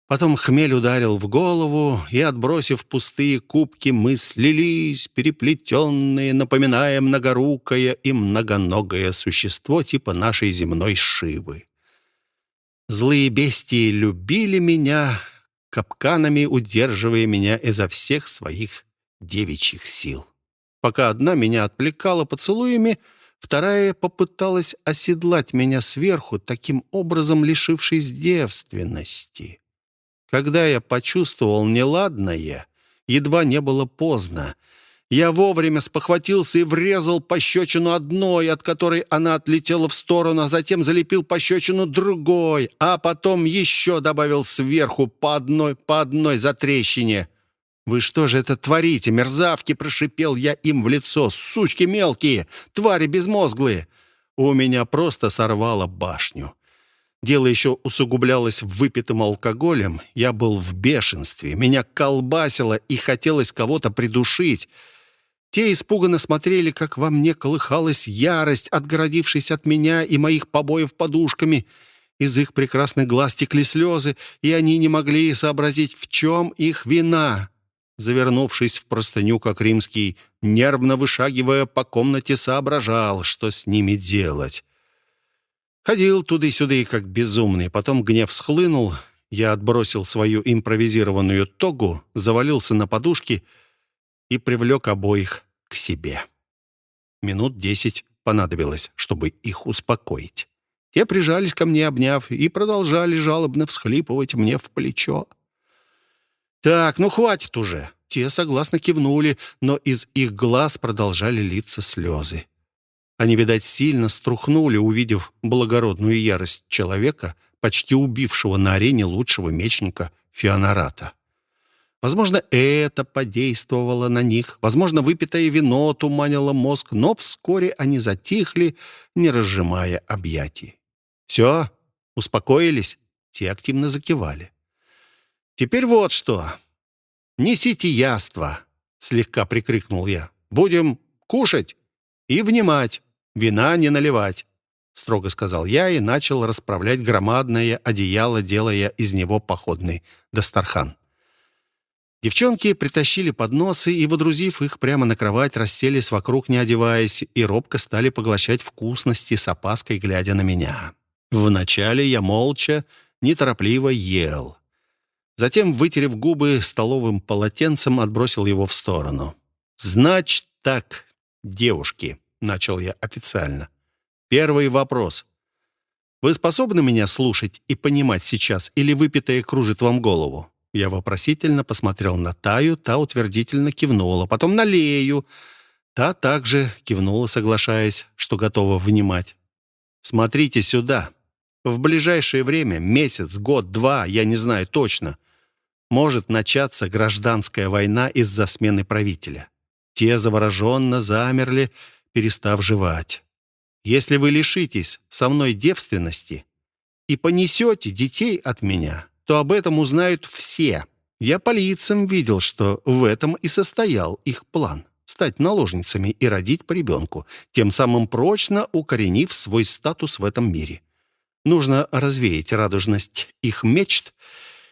Потом хмель ударил в голову, и, отбросив пустые кубки, мы слились, переплетенные, напоминая многорукое и многоногое существо типа нашей земной Шивы. Злые бестии любили меня, капканами удерживая меня изо всех своих девичьих сил. Пока одна меня отвлекала поцелуями — Вторая попыталась оседлать меня сверху, таким образом лишившись девственности. Когда я почувствовал неладное, едва не было поздно. Я вовремя спохватился и врезал пощечину одной, от которой она отлетела в сторону, а затем залепил пощечину другой, а потом еще добавил сверху по одной, по одной затрещине. «Вы что же это творите, мерзавки?» — прошипел я им в лицо. «Сучки мелкие, твари безмозглые!» У меня просто сорвало башню. Дело еще усугублялось выпитым алкоголем. Я был в бешенстве. Меня колбасило и хотелось кого-то придушить. Те испуганно смотрели, как во мне колыхалась ярость, отгородившись от меня и моих побоев подушками. Из их прекрасных глаз текли слезы, и они не могли сообразить, в чем их вина завернувшись в простыню, как римский, нервно вышагивая по комнате, соображал, что с ними делать. Ходил туды-сюды, как безумный. Потом гнев схлынул. Я отбросил свою импровизированную тогу, завалился на подушки и привлек обоих к себе. Минут десять понадобилось, чтобы их успокоить. Те прижались ко мне, обняв, и продолжали жалобно всхлипывать мне в плечо. «Так, ну хватит уже!» Те согласно кивнули, но из их глаз продолжали литься слезы. Они, видать, сильно струхнули, увидев благородную ярость человека, почти убившего на арене лучшего мечника Фионарата. Возможно, это подействовало на них. Возможно, выпитое вино туманило мозг, но вскоре они затихли, не разжимая объятий. «Все? Успокоились?» Те активно закивали. «Теперь вот что. Несите яство!» — слегка прикрикнул я. «Будем кушать и внимать, вина не наливать», — строго сказал я и начал расправлять громадное одеяло, делая из него походный дастархан. Девчонки притащили подносы и, водрузив их прямо на кровать, расселись вокруг, не одеваясь, и робко стали поглощать вкусности с опаской, глядя на меня. Вначале я молча, неторопливо ел. Затем, вытерев губы столовым полотенцем, отбросил его в сторону. «Значит так, девушки», — начал я официально. «Первый вопрос. Вы способны меня слушать и понимать сейчас, или выпитое кружит вам голову?» Я вопросительно посмотрел на Таю, та утвердительно кивнула. Потом на Лею. Та также кивнула, соглашаясь, что готова внимать. «Смотрите сюда. В ближайшее время, месяц, год, два, я не знаю точно, может начаться гражданская война из-за смены правителя. Те завороженно замерли, перестав жевать. Если вы лишитесь со мной девственности и понесете детей от меня, то об этом узнают все. Я по лицам видел, что в этом и состоял их план — стать наложницами и родить по ребенку, тем самым прочно укоренив свой статус в этом мире. Нужно развеять радужность их мечт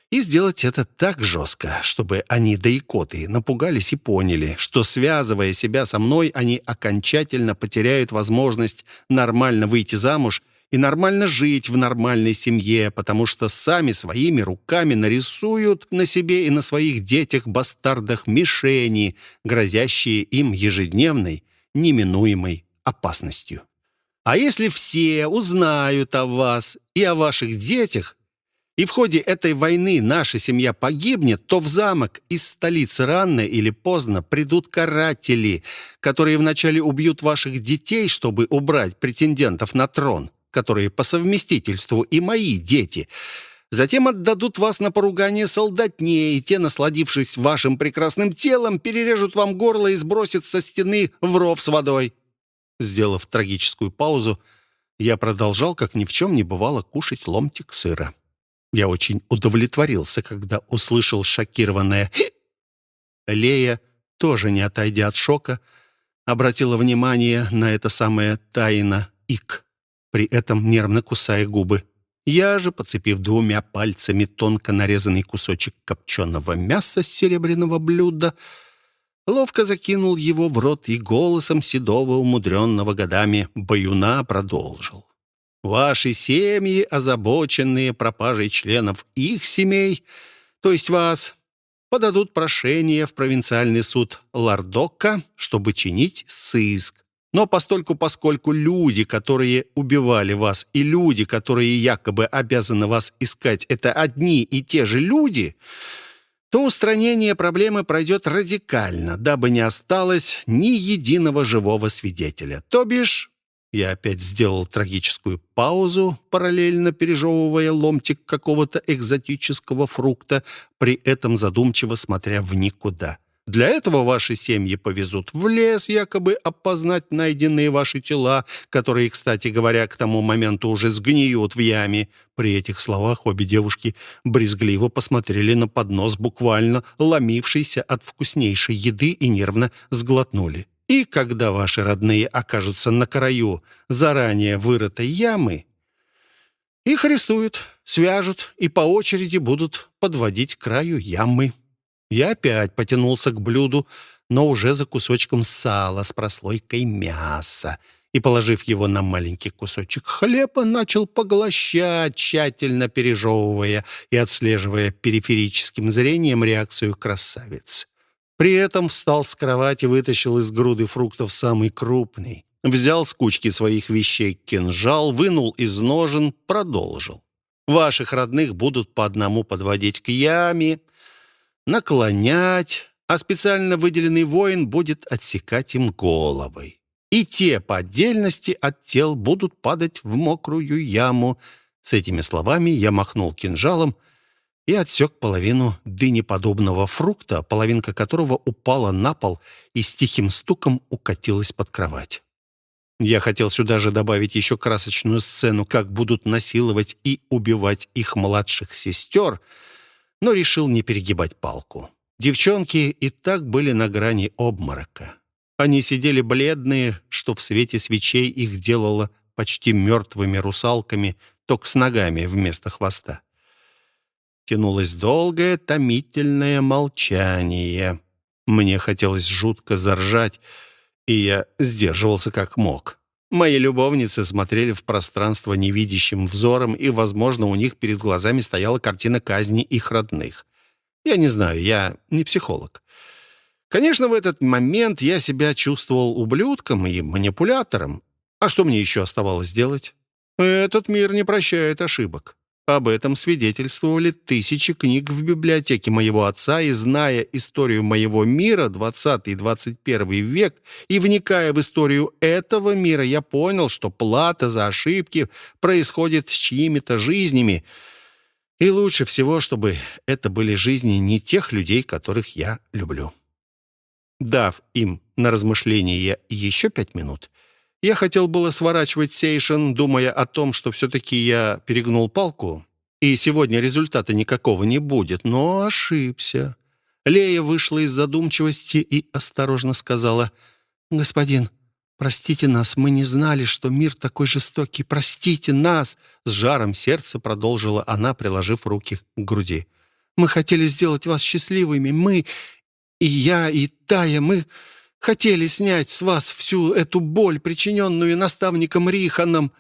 и сделать это так жестко, чтобы они, да икоты, напугались и поняли, что, связывая себя со мной, они окончательно потеряют возможность нормально выйти замуж и нормально жить в нормальной семье, потому что сами своими руками нарисуют на себе и на своих детях-бастардах мишени, грозящие им ежедневной, неминуемой опасностью. А если все узнают о вас и о ваших детях, и в ходе этой войны наша семья погибнет, то в замок из столицы рано или поздно придут каратели, которые вначале убьют ваших детей, чтобы убрать претендентов на трон, которые по совместительству и мои дети. Затем отдадут вас на поругание солдатне, и те, насладившись вашим прекрасным телом, перережут вам горло и сбросят со стены в ров с водой». Сделав трагическую паузу, я продолжал, как ни в чем не бывало, кушать ломтик сыра. Я очень удовлетворился, когда услышал шокированное. Лея, тоже не отойдя от шока, обратила внимание на это самое тайна «ик» при этом нервно кусая губы. Я же, подцепив двумя пальцами тонко нарезанный кусочек копченого мяса с серебряного блюда, ловко закинул его в рот и голосом седого, умудренного годами баюна продолжил. «Ваши семьи, озабоченные пропажей членов их семей, то есть вас, подадут прошение в провинциальный суд Лардока, чтобы чинить сыск но постольку поскольку люди, которые убивали вас, и люди, которые якобы обязаны вас искать, это одни и те же люди, то устранение проблемы пройдет радикально, дабы не осталось ни единого живого свидетеля. То бишь, я опять сделал трагическую паузу, параллельно пережевывая ломтик какого-то экзотического фрукта, при этом задумчиво смотря в никуда. Для этого ваши семьи повезут в лес, якобы опознать найденные ваши тела, которые, кстати говоря, к тому моменту уже сгниют в яме. При этих словах обе девушки брезгливо посмотрели на поднос, буквально ломившийся от вкуснейшей еды, и нервно сглотнули. И когда ваши родные окажутся на краю заранее вырытой ямы, их арестуют, свяжут и по очереди будут подводить к краю ямы. Я опять потянулся к блюду, но уже за кусочком сала с прослойкой мяса и, положив его на маленький кусочек хлеба, начал поглощать, тщательно пережевывая и отслеживая периферическим зрением реакцию красавиц. При этом встал с кровати, вытащил из груды фруктов самый крупный, взял с кучки своих вещей кинжал, вынул из ножен, продолжил. «Ваших родных будут по одному подводить к яме, наклонять, а специально выделенный воин будет отсекать им головы. И те по отдельности от тел будут падать в мокрую яму. С этими словами я махнул кинжалом и отсек половину дынеподобного фрукта, половинка которого упала на пол и с тихим стуком укатилась под кровать. Я хотел сюда же добавить еще красочную сцену, как будут насиловать и убивать их младших сестер — но решил не перегибать палку. Девчонки и так были на грани обморока. Они сидели бледные, что в свете свечей их делало почти мертвыми русалками, только с ногами вместо хвоста. Тянулось долгое, томительное молчание. Мне хотелось жутко заржать, и я сдерживался как мог. Мои любовницы смотрели в пространство невидящим взором, и, возможно, у них перед глазами стояла картина казни их родных. Я не знаю, я не психолог. Конечно, в этот момент я себя чувствовал ублюдком и манипулятором. А что мне еще оставалось делать? Этот мир не прощает ошибок. Об этом свидетельствовали тысячи книг в библиотеке моего отца, и зная историю моего мира, 20 и 21 век, и вникая в историю этого мира, я понял, что плата за ошибки происходит с чьими-то жизнями, и лучше всего, чтобы это были жизни не тех людей, которых я люблю. Дав им на размышление еще пять минут, Я хотел было сворачивать сейшен, думая о том, что все-таки я перегнул палку, и сегодня результата никакого не будет, но ошибся. Лея вышла из задумчивости и осторожно сказала, «Господин, простите нас, мы не знали, что мир такой жестокий, простите нас!» С жаром сердца продолжила она, приложив руки к груди. «Мы хотели сделать вас счастливыми, мы, и я, и Тая, мы хотели снять с вас всю эту боль, причиненную наставником Риханом.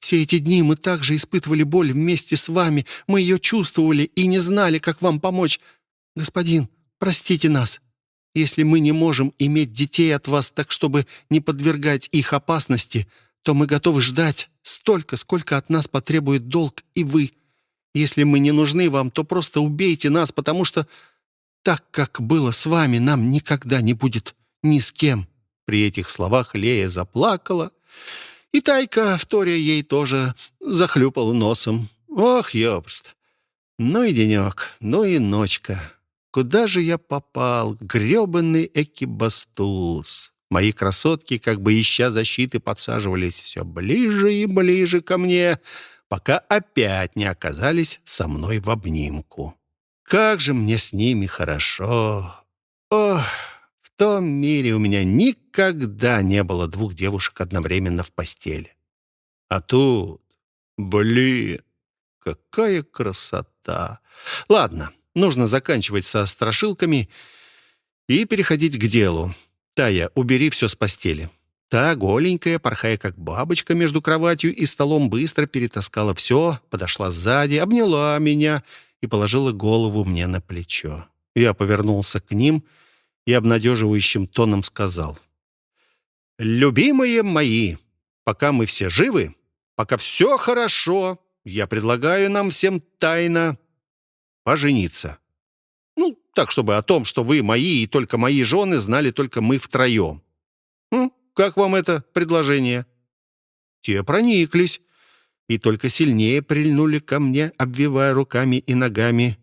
Все эти дни мы также испытывали боль вместе с вами, мы ее чувствовали и не знали, как вам помочь. Господин, простите нас, если мы не можем иметь детей от вас так, чтобы не подвергать их опасности, то мы готовы ждать столько, сколько от нас потребует долг и вы. Если мы не нужны вам, то просто убейте нас, потому что так, как было с вами, нам никогда не будет ни с кем». При этих словах Лея заплакала, и Тайка, вторя ей, тоже захлюпала носом. «Ох, ёпрст! Ну и денек, ну и ночка. Куда же я попал? грёбаный экибастуз!» Мои красотки, как бы ища защиты, подсаживались все ближе и ближе ко мне, пока опять не оказались со мной в обнимку. Как же мне с ними хорошо! Ох! Том мире у меня никогда не было двух девушек одновременно в постели. А тут, блин, какая красота! Ладно, нужно заканчивать со страшилками и переходить к делу. Тая, убери все с постели. Та, голенькая, порхая как бабочка между кроватью и столом, быстро перетаскала все, подошла сзади, обняла меня и положила голову мне на плечо. Я повернулся к ним — и обнадеживающим тоном сказал. «Любимые мои, пока мы все живы, пока все хорошо, я предлагаю нам всем тайно пожениться. Ну, так, чтобы о том, что вы мои и только мои жены, знали только мы втроем. Ну, как вам это предложение?» Те прониклись и только сильнее прильнули ко мне, обвивая руками и ногами.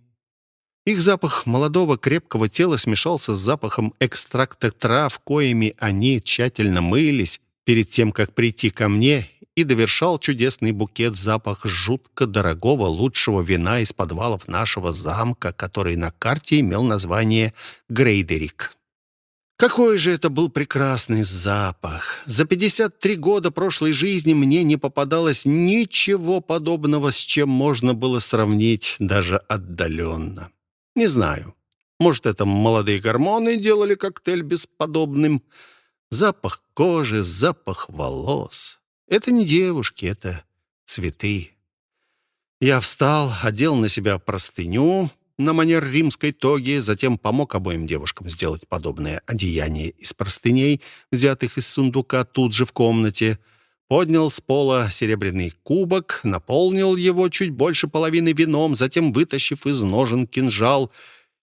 Их запах молодого крепкого тела смешался с запахом экстракта трав, коими они тщательно мылись перед тем, как прийти ко мне, и довершал чудесный букет запах жутко дорогого лучшего вина из подвалов нашего замка, который на карте имел название Грейдерик. Какой же это был прекрасный запах! За 53 года прошлой жизни мне не попадалось ничего подобного, с чем можно было сравнить даже отдаленно. Не знаю. Может, это молодые гормоны делали коктейль бесподобным. Запах кожи, запах волос. Это не девушки, это цветы. Я встал, одел на себя простыню на манер римской тоги, затем помог обоим девушкам сделать подобное одеяние из простыней, взятых из сундука тут же в комнате, поднял с пола серебряный кубок, наполнил его чуть больше половины вином, затем, вытащив из ножен кинжал,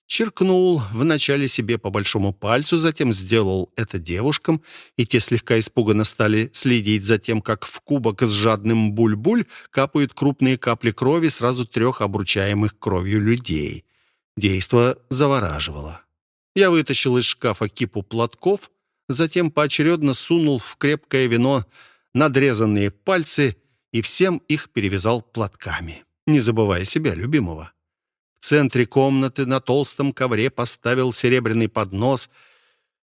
черкнул вначале себе по большому пальцу, затем сделал это девушкам, и те слегка испуганно стали следить за тем, как в кубок с жадным буль-буль капают крупные капли крови сразу трех обручаемых кровью людей. Действо завораживало. Я вытащил из шкафа кипу платков, затем поочередно сунул в крепкое вино надрезанные пальцы и всем их перевязал платками, не забывая себя любимого. В центре комнаты на толстом ковре поставил серебряный поднос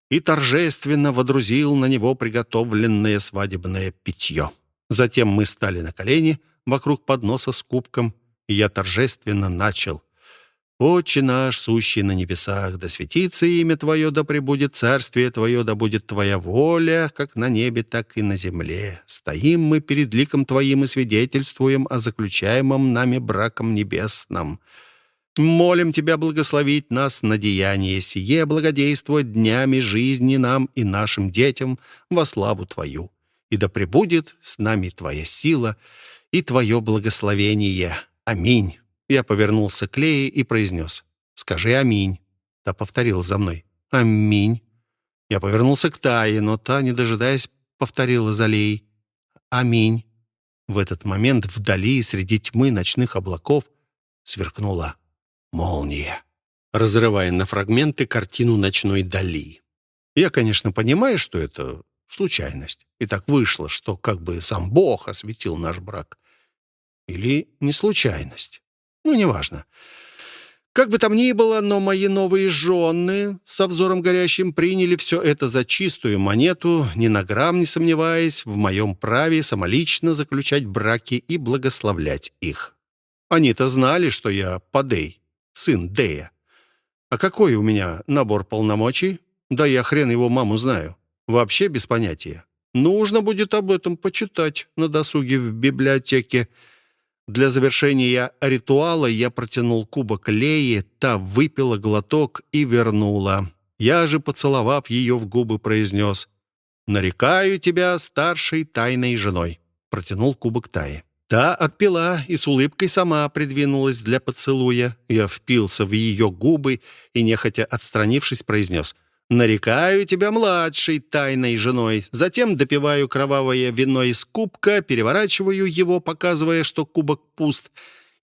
и торжественно водрузил на него приготовленное свадебное питье. Затем мы стали на колени вокруг подноса с кубком, и я торжественно начал «Отче наш, сущий на небесах, да светится имя Твое, да пребудет царствие Твое, да будет Твоя воля, как на небе, так и на земле. Стоим мы перед ликом Твоим и свидетельствуем о заключаемом нами браком небесном. Молим Тебя благословить нас на деяние сие, благодействовать днями жизни нам и нашим детям во славу Твою. И да пребудет с нами Твоя сила и Твое благословение. Аминь». Я повернулся к Лее и произнес «Скажи аминь». Та повторила за мной «Аминь». Я повернулся к Тае, но та, не дожидаясь, повторила за Леей «Аминь». В этот момент вдали, среди тьмы ночных облаков, сверкнула молния, разрывая на фрагменты картину ночной дали. Я, конечно, понимаю, что это случайность. И так вышло, что как бы сам Бог осветил наш брак. Или не случайность. Ну, неважно. Как бы там ни было, но мои новые жены со взором горящим приняли все это за чистую монету, ни на грамм не сомневаясь в моем праве самолично заключать браки и благословлять их. Они-то знали, что я Падей, сын Дея. А какой у меня набор полномочий? Да я хрен его маму знаю. Вообще без понятия. Нужно будет об этом почитать на досуге в библиотеке. Для завершения ритуала я протянул кубок Леи, та выпила глоток и вернула. Я же, поцеловав ее в губы, произнес «Нарекаю тебя старшей тайной женой». Протянул кубок Таи. Та отпила и с улыбкой сама придвинулась для поцелуя. Я впился в ее губы и, нехотя отстранившись, произнес «Нарекаю тебя младшей тайной женой». Затем допиваю кровавое вино из кубка, переворачиваю его, показывая, что кубок пуст,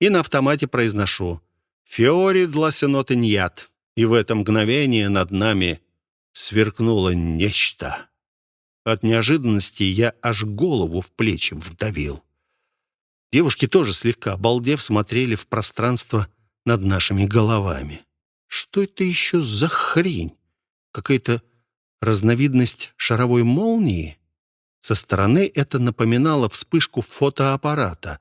и на автомате произношу «Фиори дласенотеньят». И в это мгновение над нами сверкнуло нечто. От неожиданности я аж голову в плечи вдавил. Девушки тоже слегка обалдев смотрели в пространство над нашими головами. Что это еще за хрень? Какая-то разновидность шаровой молнии? Со стороны это напоминало вспышку фотоаппарата.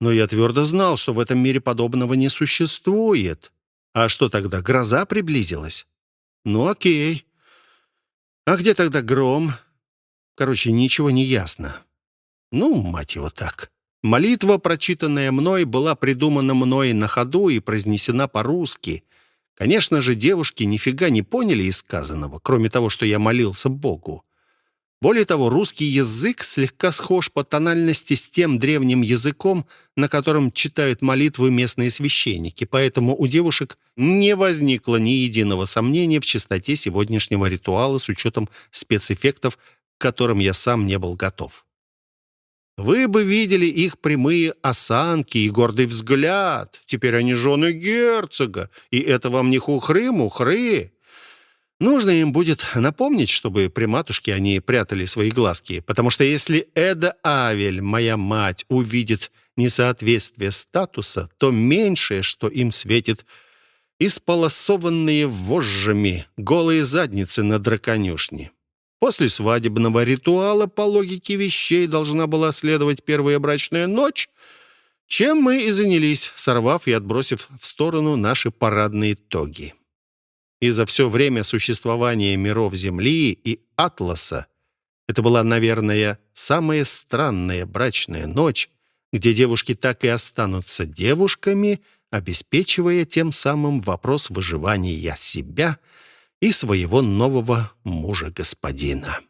Но я твердо знал, что в этом мире подобного не существует. А что тогда, гроза приблизилась? Ну окей. А где тогда гром? Короче, ничего не ясно. Ну, мать его так. Молитва, прочитанная мной, была придумана мной на ходу и произнесена по-русски. Конечно же, девушки нифига не поняли из сказанного, кроме того, что я молился Богу. Более того, русский язык слегка схож по тональности с тем древним языком, на котором читают молитвы местные священники, поэтому у девушек не возникло ни единого сомнения в чистоте сегодняшнего ритуала с учетом спецэффектов, к которым я сам не был готов. Вы бы видели их прямые осанки и гордый взгляд. Теперь они жены герцога, и это вам не хухры-мухры. Нужно им будет напомнить, чтобы при матушке они прятали свои глазки, потому что если Эда Авель, моя мать, увидит несоответствие статуса, то меньшее, что им светит, исполосованные вожжами голые задницы на драконюшне. После свадебного ритуала, по логике вещей, должна была следовать первая брачная ночь, чем мы и занялись, сорвав и отбросив в сторону наши парадные тоги. И за все время существования миров Земли и Атласа это была, наверное, самая странная брачная ночь, где девушки так и останутся девушками, обеспечивая тем самым вопрос выживания себя – и своего нового мужа-господина.